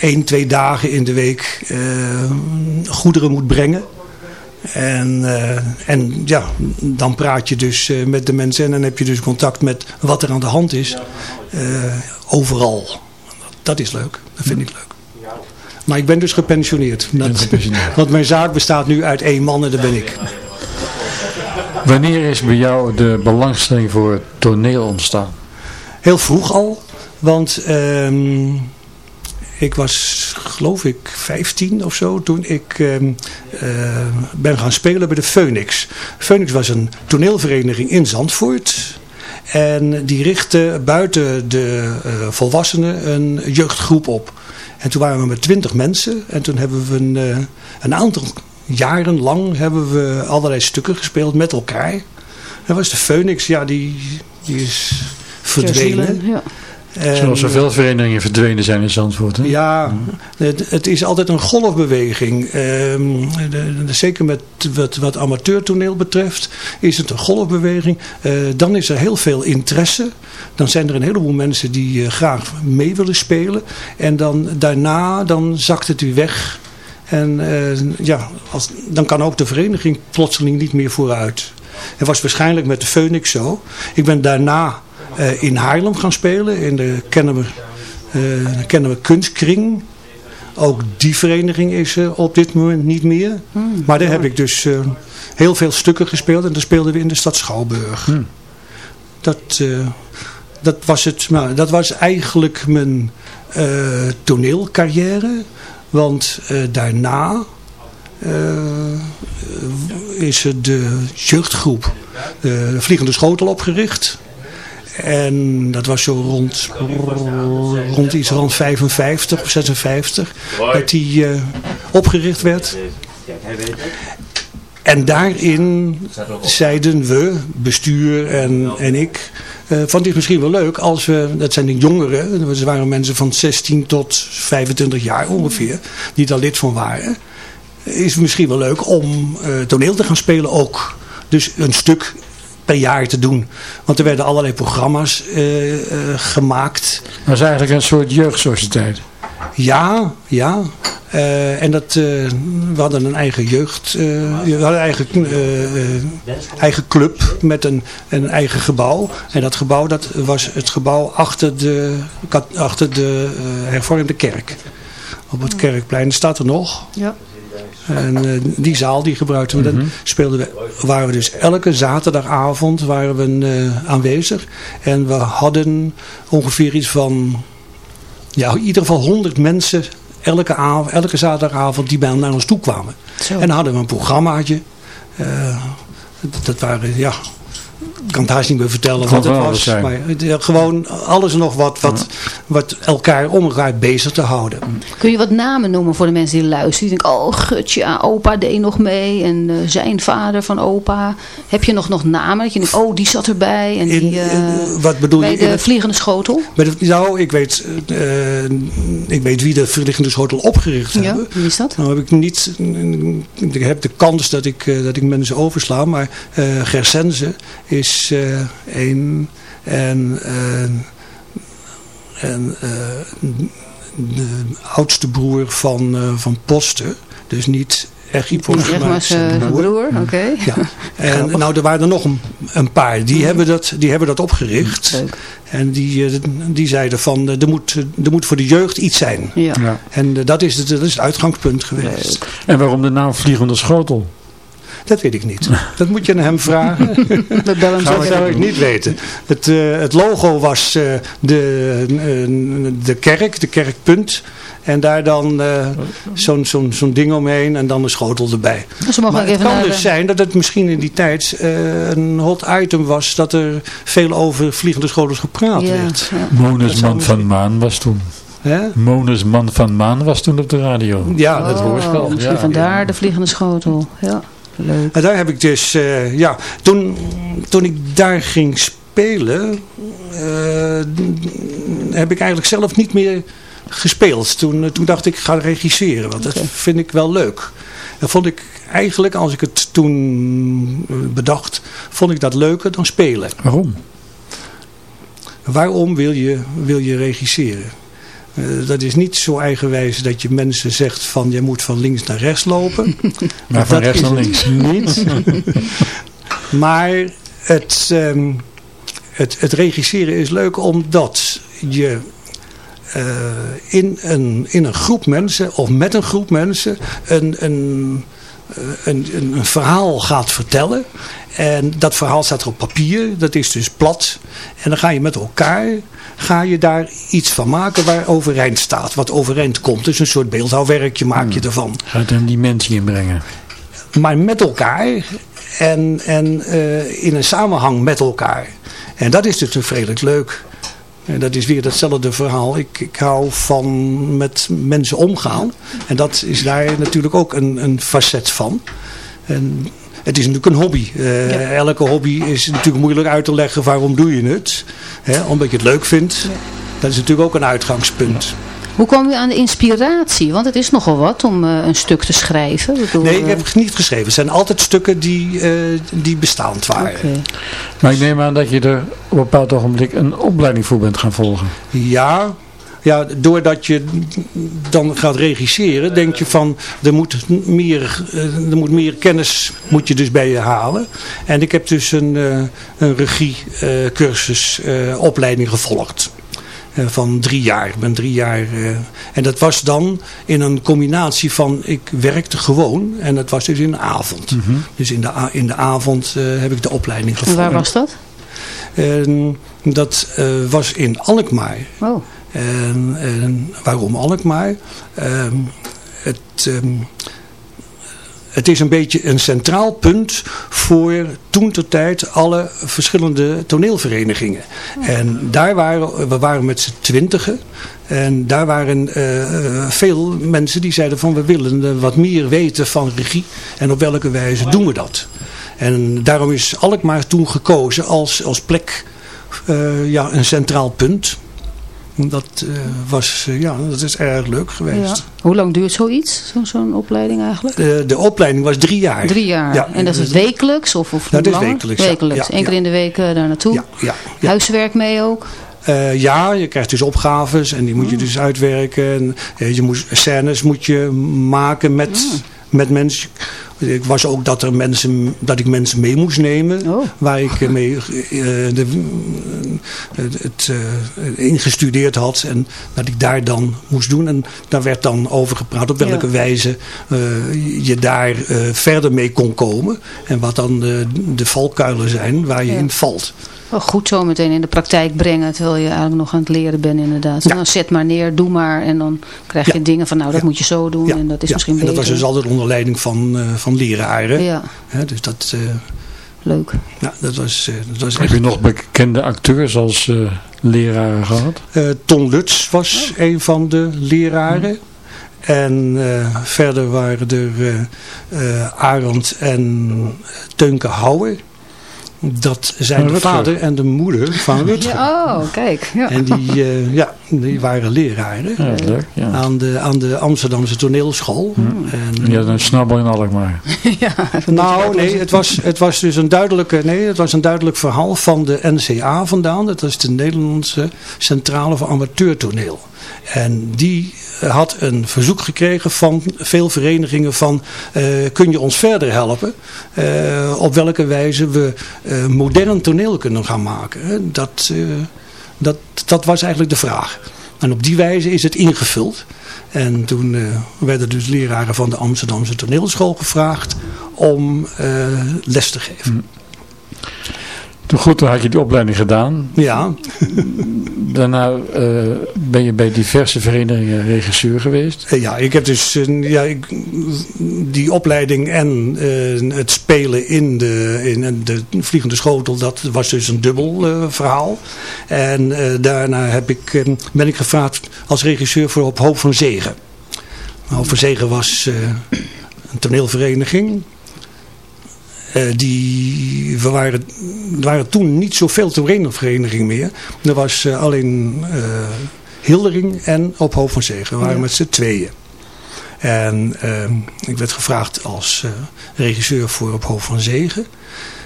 één, twee dagen in de week goederen moet brengen. En, uh, en ja, dan praat je dus uh, met de mensen en dan heb je dus contact met wat er aan de hand is. Uh, overal. Dat is leuk. Dat vind ik leuk. Maar ik ben dus gepensioneerd. Dat, gepensioneerd. Want mijn zaak bestaat nu uit één man en dat ben ik. Wanneer is bij jou de belangstelling voor toneel ontstaan? Heel vroeg al. Want um, ik was geloof ik 15 of zo toen ik uh, uh, ben gaan spelen bij de Phoenix. Phoenix was een toneelvereniging in Zandvoort. En die richtte buiten de uh, volwassenen een jeugdgroep op. En toen waren we met 20 mensen. En toen hebben we een, een aantal jaren lang hebben we allerlei stukken gespeeld met elkaar. Dat was de Phoenix, ja die, die is verdwenen. Ja. Zoals zoveel verenigingen verdwenen zijn in Zandvoort. Hè? Ja, het, het, is altijd een golfbeweging. Um, de, de, zeker met wat, wat amateurtoneel betreft is het een golfbeweging. Uh, dan is er heel veel interesse. Dan zijn er een heleboel mensen die uh, graag mee willen spelen. En dan daarna dan zakt het weer weg. En uh, ja, als, dan kan ook de vereniging plotseling niet meer vooruit. Het was waarschijnlijk met de Phoenix zo. Ik ben daarna uh, in Haarlem gaan spelen. In de Kennemer, uh, Kennemer Kunstkring. Ook die vereniging is uh, op dit moment niet meer. Hmm, maar daar heb ik dus heel veel stukken gespeeld. En dan speelden we in de stad Schouwburg. Hmm. Dat, dat, was het, nou, dat was eigenlijk mijn toneelcarrière. Want daarna is er de jeugdgroep de Vliegende Schotel opgericht. En dat was zo rond, rond iets rond 55 of 56 dat die uh, opgericht werd. En daarin zeiden we, bestuur en, en ik, eh van het is misschien wel leuk als we, dat zijn de jongeren, ze waren mensen van 16 tot 25 jaar ongeveer, die daar lid van waren. Is het misschien wel leuk om eh, toneel te gaan spelen ook. Dus een stuk per jaar te doen. Want er werden allerlei programma's eh, eh, gemaakt. Maar het is eigenlijk een soort jeugdsociëteit. Ja, ja. Eh, en dat, eh, we hadden een eigen jeugd, eh, we hadden een eigen, eh, eh, eigen club met een, een eigen gebouw. En dat gebouw dat was het gebouw achter de, achter de eh, hervormde kerk. Op het kerkplein Dat staat er nog. Ja. En eh, die zaal die gebruikten we. Dan speelden we, waren we dus elke zaterdagavond waren we eh, aanwezig. En we hadden ongeveer iets van, ja, in ieder geval 100 mensen elke, avond, elke zaterdagavond die bij naar ons toe kwamen. Zo. En dan hadden we een programmaatje. Eh, dat- dat waren, ja, kan het haast niet meer vertellen wat het was. zijn. Maar ja, gewoon alles en nog wat, wat, wat elkaar om elkaar bezig te houden. Kun je wat namen noemen voor de mensen die luisteren? Die denken, oh gut, ja, opa deed nog mee. En eh, zijn vader van opa. Heb je nog, nog namen? Dat je denkt, oh, die zat erbij. En In, die, eh, in- wat bedoel bij je? de vliegende schotel. Bij de- nou, ik weet, eh, ik weet wie de verliggende schotel opgericht Ja, hebben. wie is dat? Nou heb ik niet, ik heb de kans dat ik, eh, dat ik mensen oversla, maar eh Gersense is eh een en, eh, en eh, de oudste broer van, eh, van Posten, dus niet maar zijn broer. broer, oké. Ja. En nou, er waren er nog een, een paar. Die, hebben dat, die hebben dat opgericht. Leuk. En die, die zeiden van, er moet, er moet voor de jeugd iets zijn. Ja. Ja. En dat, is het, dat is het uitgangspunt geweest. En waarom de naam Vliegende Schotel? Dat weet ik niet. Dat moet je aan hem vragen. Zo Dat zou ik niet weten. Het, eh, het logo was eh, de, eh, de kerk, de kerkpunt. En daar dan eh, zo'n zo'n zo'n ding omheen en dan een schotel erbij. Mogen Maar het even kan dus de- zijn dat het misschien in die tijd eh, een hot item was. Dat er veel over vliegende schotels gepraat Ja, werd. ja. Dat Monus zou Man van Maan was toen. Hè? Monus Man van Maan was toen op de radio. Ja, dat Oh, hoor ik wel. Misschien Ja. vandaar de vliegende schotel. Ja, leuk. En daar heb ik dus, eh, ja, toen, toen ik daar ging spelen, eh, heb ik eigenlijk zelf niet meer gespeeld. Toen, eh, toen dacht ik, ik ga regisseren, want dat vind ik wel leuk. En vond ik eigenlijk, als ik het toen bedacht, vond ik dat leuker dan spelen. Waarom? Waarom wil je, wil je regisseren? Eh, dat is niet zo eigenwijs dat je mensen zegt van je moet van links naar rechts lopen. Maar van dat rechts naar links. Niet. maar het, ehm, het, het regisseren is leuk omdat je eh, in, een, in een groep mensen of met een groep mensen een, een, eh, een, een, een verhaal gaat vertellen. En dat verhaal staat er op papier, dat is dus plat. En dan ga je met elkaar, ga je daar iets van maken waar overeind staat. Wat overeind komt, dus een soort beeldhouwwerkje maak je ervan Gaat een dimensie inbrengen. maar met elkaar en, en eh, in een samenhang met elkaar. En dat is dus vredelijk leuk. En dat is weer datzelfde verhaal. Ik, ik hou van met mensen omgaan. En dat is daar natuurlijk ook een, een facet van. En het is natuurlijk een hobby. Eh, Elke hobby is natuurlijk moeilijk uit te leggen waarom doe je het. Hè, omdat je het leuk vindt. Dat is natuurlijk ook een uitgangspunt. Hoe kwam u aan de inspiratie? Want het is nogal wat om eh, een stuk te schrijven. Bedoel, Nee, ik eh, heb het niet geschreven. Het zijn altijd stukken die, eh, die bestaand waren. oké. Maar ik neem aan dat je er op een bepaald ogenblik een opleiding voor bent gaan volgen. Ja, ja, doordat je dan gaat regisseren, denk je van er moet meer, eh, er moet meer kennis moet je dus bij je halen. En ik heb dus een, eh, een regiecursus eh, opleiding gevolgd. Eh, van drie jaar. Ik ben drie jaar. eh, en dat was dan in een combinatie van. Ik werkte gewoon. En dat was dus in de avond. Dus in de, in de avond eh, heb ik de opleiding En gevolgd. waar was dat? En dat eh, was in Alkmaar. Oh, En, en waarom Alkmaar? Ehm, het, ehm, het is een beetje een centraal punt voor toen ter tijd alle verschillende toneelverenigingen. En daar waren we waren met z'n twintigen. En daar waren eh, veel mensen die zeiden van we willen eh, wat meer weten van regie. En op welke wijze doen we dat? En daarom is Alkmaar toen gekozen als, als plek, eh, ja, een centraal punt. Dat, eh, was, eh, ja, dat is erg leuk Ja. geweest. Hoe lang duurt zoiets, zo- zo'n opleiding eigenlijk? De, de opleiding was drie jaar. Drie jaar. Ja. en dat is wekelijks? Of, of Dat is langer? wekelijks. Wekelijks. Ja, Eén keer in de week eh, daar naartoe. Ja, ja, ja. Huiswerk mee ook? Eh, ja, je krijgt dus opgaves en die moet je dus uitwerken. En, eh, je moet, scènes moet je maken met, Oh. met mensen. Ik was ook dat, er mensen, dat ik mensen mee moest nemen. Oh. Waar ik eh, mee eh, de, eh, het ingestudeerd had. En dat ik daar dan moest doen. En daar werd dan over gepraat op welke Ja. wijze je daar verder mee kon komen. En wat dan de, de valkuilen zijn waar je Ja. in valt. Wel goed zo meteen in de praktijk brengen, terwijl je eigenlijk nog aan het leren bent inderdaad. Ja. En dan zet maar neer, doe maar. En dan krijg je Ja. dingen van, nou dat Ja. moet je zo doen. Ja, En dat is ja. misschien en dat beter. was dus altijd onder leiding van, eh, van leraren. Ja, Hè, dus dat, eh, leuk. ja, dat was, eh, dat was Heb echt... je nog bekende acteurs als eh, leraren gehad? Eh, Ton Lutz was een van de leraren. En eh, verder waren er eh eh, Arend en Teunke Houwe. Dat zijn Van de Rutger. vader en de moeder van Rutger. Ja, oh, kijk. Ja. En die, eh, ja, die waren leraren Ja, leuk. Ja. aan, de, aan de Amsterdamse toneelschool. En, Je had een snabbel in Alkmaar. Nou, nee, het was, het was dus een duidelijke, nee, het was een duidelijk verhaal van de NCA vandaan. Dat is de Nederlandse Centrale voor Amateurtoneel. En die had een verzoek gekregen van veel verenigingen van, eh, kun je ons verder helpen? Eh, op welke wijze we eh, modern toneel kunnen gaan maken. Dat, eh, dat, dat was eigenlijk de vraag. En op die wijze is het ingevuld. En toen eh, werden dus leraren van de Amsterdamse toneelschool gevraagd om eh, les te geven. Toen goed, toen had je die opleiding gedaan. Ja, Daarna eh, ben je bij diverse verenigingen regisseur geweest. eh, ja, ik heb dus eh, ja, ik, die opleiding en het spelen in de, in de vliegende schotel, dat was dus een dubbel verhaal. En daarna heb ik, ben ik gevraagd als regisseur voor Op Hoop van Zegen. Hoop van Zegen was een toneelvereniging. Eh, die, we waren, waren toen niet zoveel toneelverenigingen meer. Er was eh, alleen eh, Hildering en Op Hoop van Zegen. We waren Ja. met z'n tweeën. En ik werd gevraagd als regisseur voor Op Hoop van Zegen.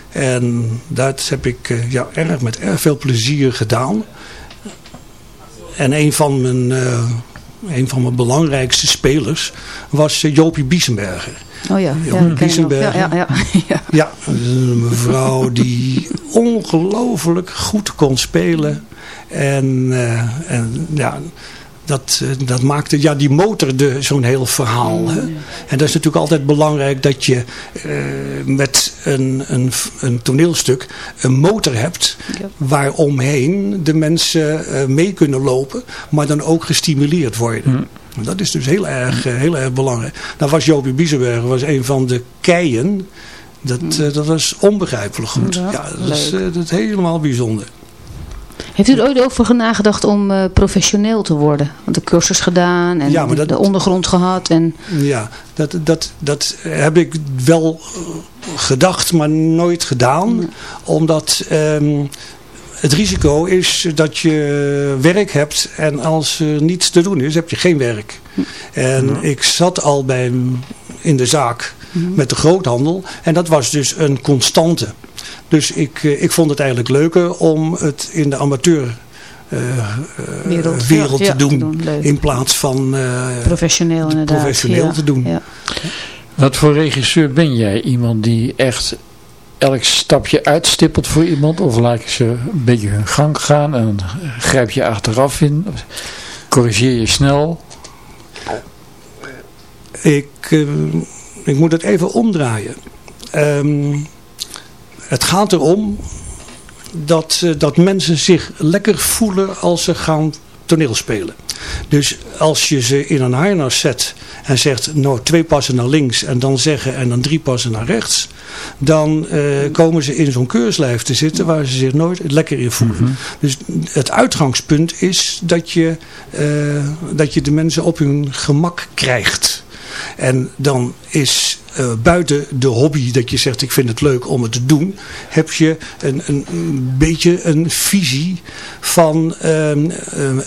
En dat heb ik ja, erg, met erg veel plezier gedaan. En een van mijn, een van mijn belangrijkste spelers was Jopie Biesenberger. Oh ja, ja, Ja. Ja, ja, een mevrouw die ongelooflijk goed kon spelen. En, eh, en ja, dat, eh, dat maakte, ja, die motorde zo'n heel verhaal. Hè? En dat is natuurlijk altijd belangrijk dat je eh, met een, een, een toneelstuk een motor hebt Ja. waaromheen de mensen eh, mee kunnen lopen, maar dan ook gestimuleerd worden. Dat is dus heel erg, eh, heel erg belangrijk. Nou was Jopie Biesenberger was een van de keien. Dat, eh, dat was onbegrijpelijk goed. Ja, Ja, dat, is, leuk. eh, dat is helemaal bijzonder. Heeft u er ooit over nagedacht om professioneel te worden? Want de cursus gedaan en Ja, de- dat- de ondergrond gehad. En, Ja, dat, dat, dat heb ik wel gedacht, maar nooit gedaan. Omdat ehm, het risico is dat je werk hebt en als er niets te doen is, heb je geen werk. En ik zat al bij, in de zaak met de groothandel en dat was dus een constante. Dus ik, eh, ik vond het eigenlijk leuker om het in de amateur eh, eh, Wereld. wereld Ja, te te doen. doen, leuk. In plaats van eh, professioneel inderdaad. professioneel ja. te doen. Ja. Wat voor regisseur ben jij? Iemand die echt elk stapje uitstippelt voor iemand? Of laat je ze een beetje hun gang gaan en grijp je achteraf in? Corrigeer je snel? Ik, eh, ik moet het even omdraaien. Ehm, het gaat erom dat, eh, dat mensen zich lekker voelen als ze gaan toneelspelen. Dus als je ze in een harnas zet en zegt, nou twee passen naar links en dan zeggen en dan drie passen naar rechts. Dan eh, komen ze in zo'n keurslijf te zitten waar ze zich nooit lekker in voelen. Dus het uitgangspunt is dat je, eh, dat je de mensen op hun gemak krijgt. En dan is eh, buiten de hobby dat je zegt ik vind het leuk om het te doen. Heb je een, een, beetje een visie van ehm, ehm,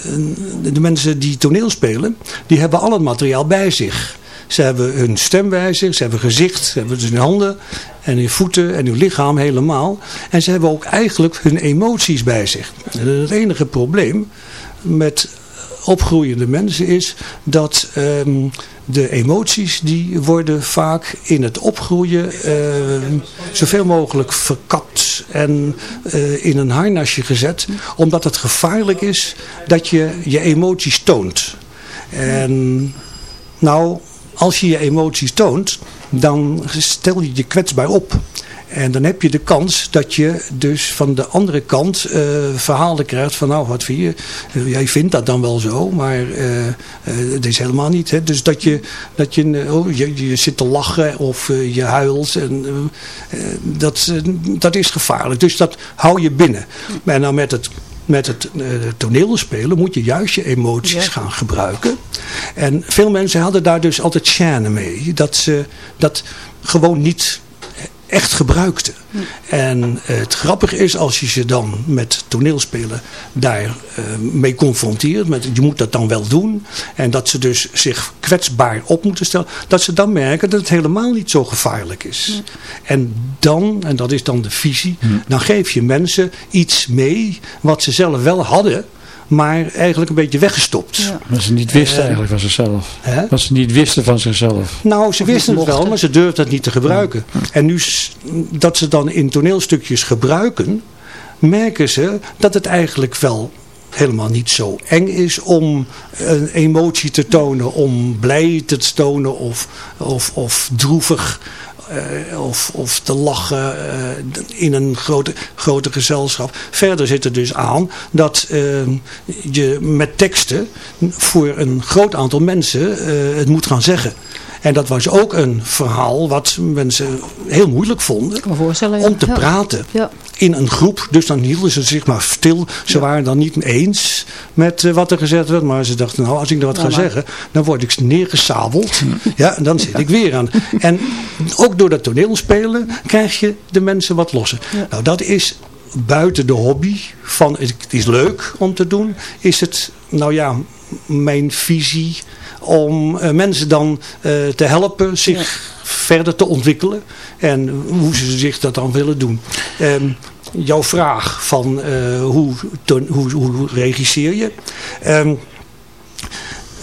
de mensen die toneel spelen. Die hebben al het materiaal bij zich. Ze hebben hun stem bij zich, ze hebben gezicht, ze hebben hun handen en hun voeten en hun lichaam helemaal. En ze hebben ook eigenlijk hun emoties bij zich. Het enige probleem met opgroeiende mensen is dat ehm, de emoties die worden vaak in het opgroeien ehm, zoveel mogelijk verkapt en eh, in een harnasje gezet. Omdat het gevaarlijk is dat je je emoties toont. En nou, als je je emoties toont, dan stel je je kwetsbaar op. En dan heb je de kans dat je dus van de andere kant eh, verhalen krijgt van nou wat vind je, Eh, jij vindt dat dan wel zo, maar eh, eh, het is helemaal niet. Hè? Dus dat je, dat je, oh, je, je zit te lachen of je huilt, en, dat, dat is gevaarlijk. Dus dat hou je binnen. Maar nou met het met het uh, toneelspelen moet je juist je emoties gaan gebruiken. En veel mensen hadden daar dus altijd chaîne mee. Dat ze dat gewoon niet echt gebruikten. En uh, het grappige is als je ze dan met toneelspelen daar uh, mee confronteert. Met, je moet dat dan wel doen. En dat ze dus zich kwetsbaar op moeten stellen. Dat ze dan merken dat het helemaal niet zo gevaarlijk is. En dan, en dat is dan de visie. Dan geef je mensen iets mee wat ze zelf wel hadden maar eigenlijk een beetje weggestopt. Ja. Wat ze niet wisten Eh, eigenlijk van zichzelf. Hè? Wat ze niet wisten van zichzelf. Nou, ze wisten het wel, maar ze durfden het niet te gebruiken. En nu dat ze dan in toneelstukjes gebruiken, merken ze dat het eigenlijk wel helemaal niet zo eng is om een emotie te tonen, om blij te tonen of, of, of droevig. Eh, of, of te lachen eh, in een grote, grote gezelschap. Verder zit er dus aan dat eh, je met teksten voor een groot aantal mensen het moet gaan zeggen. En dat was ook een verhaal wat mensen heel moeilijk vonden ja. om te praten Ja. in een groep. Dus dan hielden ze zich maar stil. Ze waren dan niet eens met eh, wat er gezegd werd. Maar ze dachten, nou als ik er wat ga maar- zeggen, dan word ik neergesabeld. Ja, en dan zit ik weer aan. En ook door dat toneelspelen krijg je de mensen wat losser. Nou, dat is buiten de hobby van het is leuk om te doen. Is het, nou ja, mijn visie om eh, mensen dan eh, te helpen zich verder te ontwikkelen. En hoe ze zich dat dan willen doen. Ehm, jouw vraag van eh, hoe, hoe, hoe regisseer je? Ehm,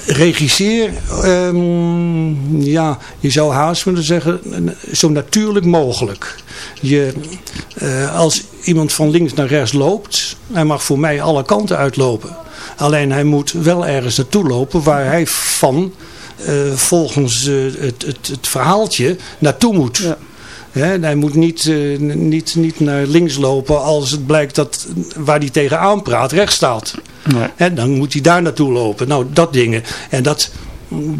regisseer, ehm, ja, je zou haast willen zeggen, zo natuurlijk mogelijk. Je, eh, als iemand van links naar rechts loopt, hij mag voor mij alle kanten uitlopen. Alleen hij moet wel ergens naartoe lopen waar hij van, eh, volgens eh, het, het, het verhaaltje, naartoe moet. Hè, hij moet niet, niet, niet naar links lopen als het blijkt dat waar hij tegenaan praat rechts staat. Hè, dan moet hij daar naartoe lopen. Nou, dat dingen. En dat,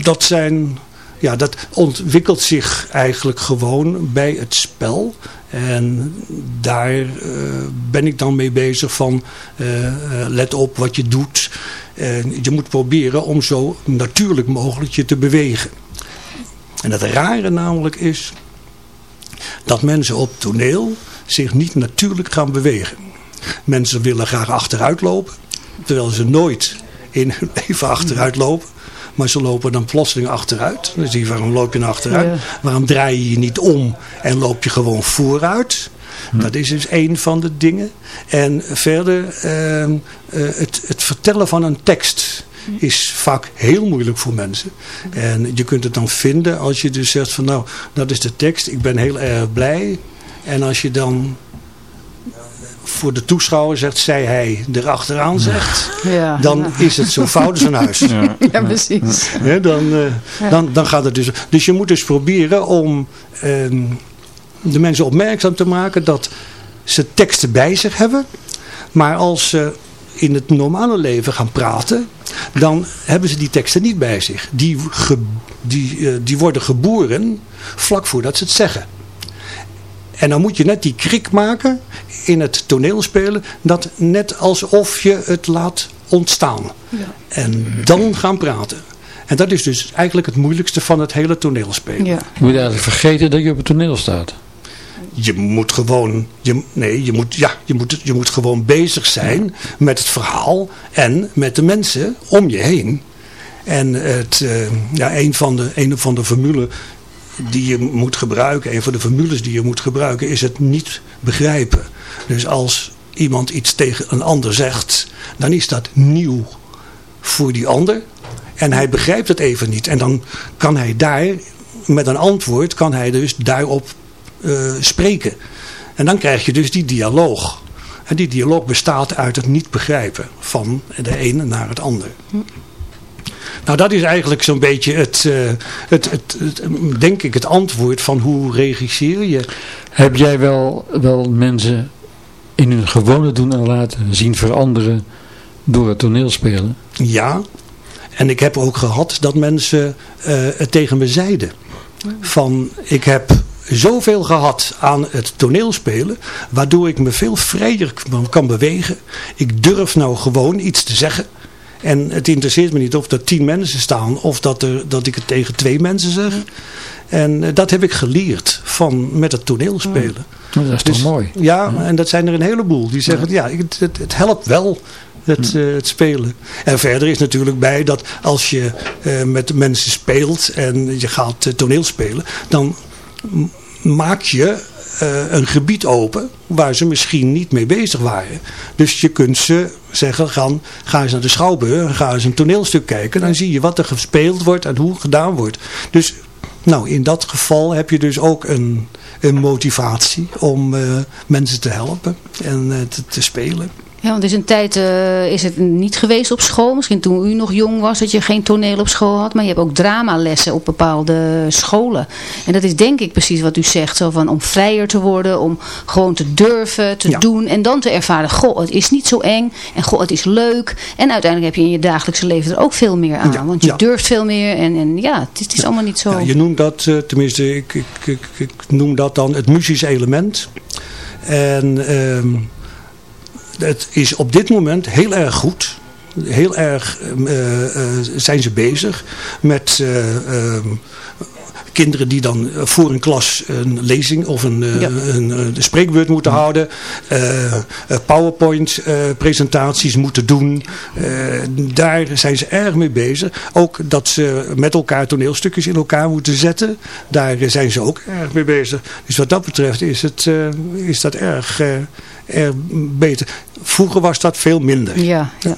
dat zijn... Ja, dat ontwikkelt zich eigenlijk gewoon bij het spel. En daar eh, ben ik dan mee bezig van... eh, eh, let op wat je doet. En je moet proberen om zo natuurlijk mogelijk je te bewegen. En het rare namelijk is... dat mensen op toneel zich niet natuurlijk gaan bewegen. Mensen willen graag achteruit lopen. Terwijl ze nooit in hun leven achteruit lopen. Maar ze lopen dan plotseling achteruit. Dan zie je waarom loop je nou achteruit? Ja. Waarom draai je je niet om en loop je gewoon vooruit? Dat is dus een van de dingen. En verder ehm, eh, het, het vertellen van een tekst is vaak heel moeilijk voor mensen. En je kunt het dan vinden als je dus zegt van nou, dat is de tekst. Ik ben heel erg blij. En als je dan voor de toeschouwer zegt, zij hij erachteraan zegt, Ja. dan is het zo fout als een huis. Ja. Ja, precies. Dan, eh, dan, dan gaat het dus. Dus je moet dus proberen om ehm, de mensen opmerkzaam te maken dat ze teksten bij zich hebben. Maar als ze in het normale leven gaan praten, dan hebben ze die teksten niet bij zich. Die, ge- die, eh, die worden geboren vlak voordat ze het zeggen. En dan moet je net die krik maken in het toneelspelen, dat net alsof je het laat ontstaan. En dan gaan praten. En dat is dus eigenlijk het moeilijkste van het hele toneelspelen. Ja. Je moet eigenlijk vergeten dat je op het toneel staat. Je moet gewoon, je, nee, je moet, ja, je, moet, je moet gewoon bezig zijn met het verhaal en met de mensen om je heen. En het, eh, ja, een, van de, een van de formules die je moet gebruiken, een van de formules die je moet gebruiken, is het niet begrijpen. Dus als iemand iets tegen een ander zegt, dan is dat nieuw voor die ander. En hij begrijpt het even niet. En dan kan hij daar, met een antwoord, kan hij dus daarop eh, spreken. En dan krijg je dus die dialoog. En die dialoog bestaat uit het niet begrijpen van de ene naar het ander. Nou, dat is eigenlijk zo'n beetje het, eh, het, het, het, denk ik, het antwoord van hoe regisseer je. Heb jij wel, wel mensen in hun gewone doen en laten zien veranderen door het toneelspelen? Ja. En ik heb ook gehad dat mensen eh, het tegen me zeiden. Van, ik heb zoveel gehad aan het toneelspelen, waardoor ik me veel vrijer kan bewegen. Ik durf nou gewoon iets te zeggen. En het interesseert me niet of er tien mensen staan of dat, er, dat ik het tegen twee mensen zeg. En eh, dat heb ik geleerd van, met het toneelspelen. Dat is Dus- toch mooi? Ja, en dat zijn er een heleboel. Die zeggen, ja, het, het, het helpt wel. Het, eh, het spelen. En verder is natuurlijk bij dat als je eh, met mensen speelt en je gaat eh, toneel spelen, dan maak je een gebied open waar ze misschien niet mee bezig waren. Dus je kunt ze zeggen, gaan, ga eens naar de Schouwburg, ga eens een toneelstuk kijken. Dan zie je wat er gespeeld wordt en hoe het gedaan wordt. Dus nou, in dat geval heb je dus ook een, een motivatie om eh, mensen te helpen en eh, te, te spelen. Ja, want is een tijd eh, is het niet geweest op school. Misschien toen u nog jong was dat je geen toneel op school had. Maar je hebt ook dramalessen op bepaalde scholen. En dat is denk ik precies wat u zegt. Zo van om vrijer te worden. Om gewoon te durven, te Ja. doen. En dan te ervaren. Goh, het is niet zo eng. En goh, het is leuk. En uiteindelijk heb je in je dagelijkse leven er ook veel meer aan. Ja, Want je ja. durft veel meer. En, en ja, het is, het is allemaal niet zo... Ja, je noemt dat, eh, tenminste ik, ik, ik, ik noem dat dan het muzisch element. En ehm, het is op dit moment heel erg goed. Heel erg ehm, eh, eh, zijn ze bezig met eh, ehm, kinderen die dan voor een klas een lezing of een, Ja. een, een spreekbeurt moeten houden. eh, eh, PowerPoint eh, presentaties moeten doen. Daar zijn ze erg mee bezig. Ook dat ze met elkaar toneelstukjes in elkaar moeten zetten. Daar zijn ze ook erg mee bezig. Dus wat dat betreft is, het, is dat erg, erg beter. Vroeger was dat veel minder. Ja, ja.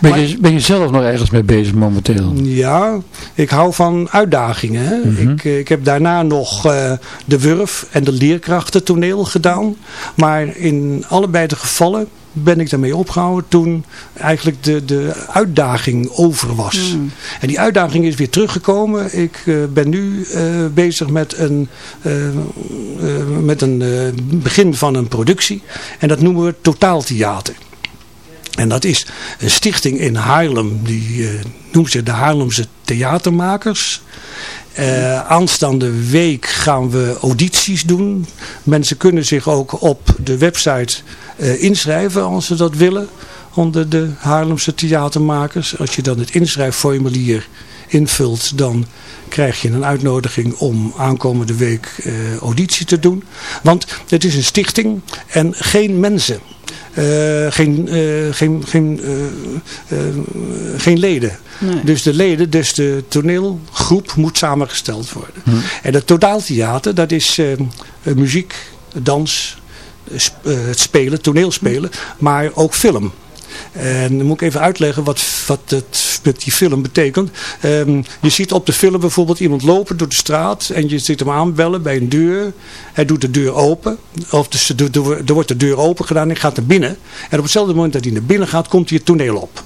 Ben je, ben je zelf nog ergens mee bezig momenteel? Ja, ik hou van uitdagingen. Hè? ik, eh, ik heb daarna nog eh, de Wurf en de Leerkrachten toneel gedaan. Maar in allebei de gevallen ben ik daarmee opgehouden toen eigenlijk de, de uitdaging over was. En die uitdaging is weer teruggekomen. Ik eh, ben nu eh, bezig met een, met een begin van een productie. En dat noemen we totaaltheater. En dat is een stichting in Haarlem, die eh, noemt zich de Haarlemse Theatermakers. Eh, aanstaande week gaan we audities doen. Mensen kunnen zich ook op de website eh, inschrijven als ze dat willen. Onder de Haarlemse Theatermakers. Als je dan het inschrijfformulier invult, dan krijg je een uitnodiging om aankomende week eh, auditie te doen. Want het is een stichting en geen mensen. Eh, geen, eh, geen, geen, eh, eh, geen leden. Nee. Dus de leden, dus de toneelgroep moet samengesteld worden. En het totaaltheater, dat is muziek, dans, sp- het spelen, toneelspelen, maar ook film. En dan moet ik even uitleggen wat, wat het met die film betekent. Ehm, je ziet op de film bijvoorbeeld iemand lopen door de straat en je ziet hem aanbellen bij een deur. Hij doet de deur open. Of dus, er, wordt de deur open gedaan en hij gaat naar binnen. En op hetzelfde moment dat hij naar binnen gaat, komt hij het toneel op.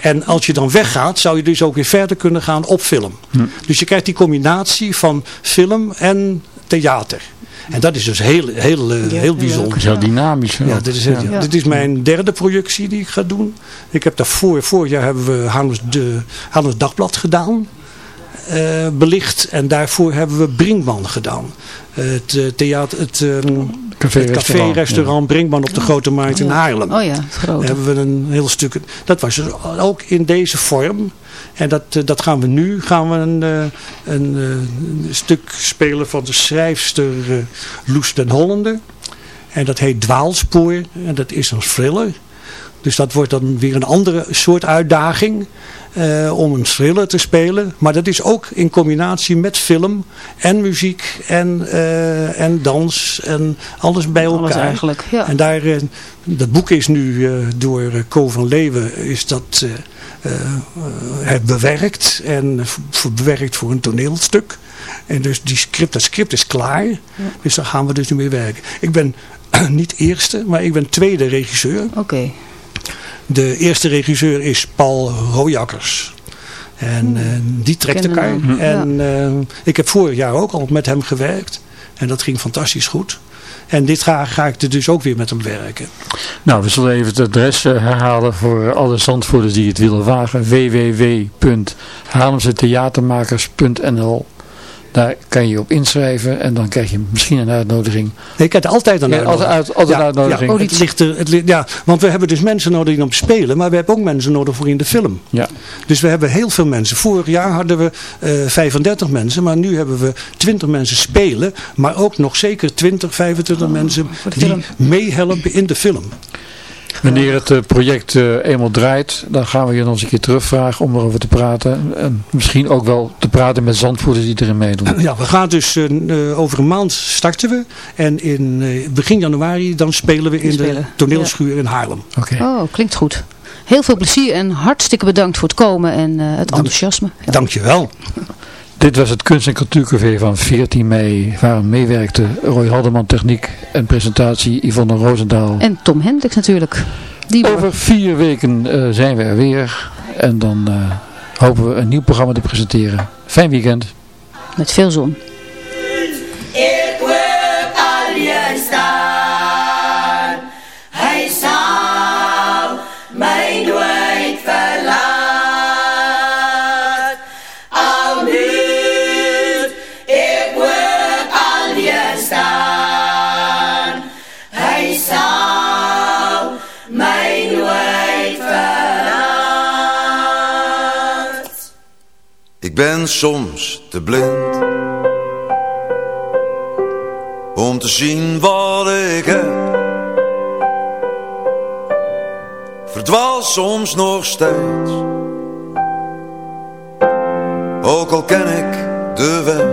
En als je dan weggaat, zou je dus ook weer verder kunnen gaan op film. Dus je krijgt die combinatie van film en theater. En dat is dus heel, heel, eh, heel bijzonder. Heel dynamisch. hè? Ja, dit is, dit is mijn derde projectie die ik ga doen. Ik heb daarvoor, vorig jaar hebben we Hannes, de, Hannes Dagblad gedaan. eh, belicht. En daarvoor hebben we Brinkman gedaan. Het eh, theater, het, ehm, Café, het café-restaurant Brinkman op de Grote Markt in Haarlem. Oh ja, het grote. Daar hebben we een heel stuk. Dat was dus ook in deze vorm. En dat, eh, dat gaan we nu gaan we een, eh, een, eh, een stuk spelen van de schrijfster Loes den Hollander. En dat heet Dwaalspoor. En dat is een thriller. Dus dat wordt dan weer een andere soort uitdaging eh, om een thriller te spelen. Maar dat is ook in combinatie met film en muziek en, eh, en dans en alles bij elkaar. Alles eigenlijk, ja. En daar, eh, dat boek is nu door Co van Leeuwen is dat, eh, eh, eh, bewerkt en bewerkt voor een toneelstuk. En dus die script, dat script is klaar. Dus daar gaan we dus nu mee werken. Ik ben niet eerste, maar ik ben tweede regisseur. Oké. De eerste regisseur is Paul Royakkers. En eh, die trekt elkaar. En ik heb vorig jaar ook al met hem gewerkt. En dat ging fantastisch goed. En dit ga, ga ik er dus ook weer met hem werken. Nou, we zullen even het adres eh, herhalen voor alle zandvoerders die het willen wagen. www.haarlemsetheatermakers.nl Daar kan je je op inschrijven en dan krijg je misschien een uitnodiging. Nee, ik heb altijd een Ja, altijd, uitnodiging. uit, altijd een uitnodiging. Ja, het ligt er, het ligt, ja, want we hebben dus mensen nodig die om te spelen, maar we hebben ook mensen nodig voor in de film. Ja. Dus we hebben heel veel mensen. Vorig jaar hadden we eh 35 mensen, maar nu hebben we 20 mensen spelen, maar ook nog zeker 20, 25 mensen die meehelpen in de film. Wanneer het eh, project eh, eenmaal draait, dan gaan we je nog eens een keer terugvragen om erover te praten. En misschien ook wel te praten met zandvoerders die erin meedoen. Ja, we gaan dus eh, over een maand starten we en in eh, begin januari dan spelen we in de toneelschuur in Haarlem. Oké. Oh, klinkt goed. Heel veel plezier en hartstikke bedankt voor het komen en eh, het enthousiasme. Ja. Dankjewel. Dit was het Kunst- en Cultuurcafé van 14 mei, waar meewerkte Roy Haldeman Techniek en presentatie Yvonne Roosendaal. En Tom Hendricks natuurlijk. Die Over vier weken eh, zijn we er weer en dan eh, hopen we een nieuw programma te presenteren. Fijn weekend. met veel zon. Ik ben soms te blind om te zien wat ik heb. Verdwaal soms nog steeds, ook al ken ik de weg.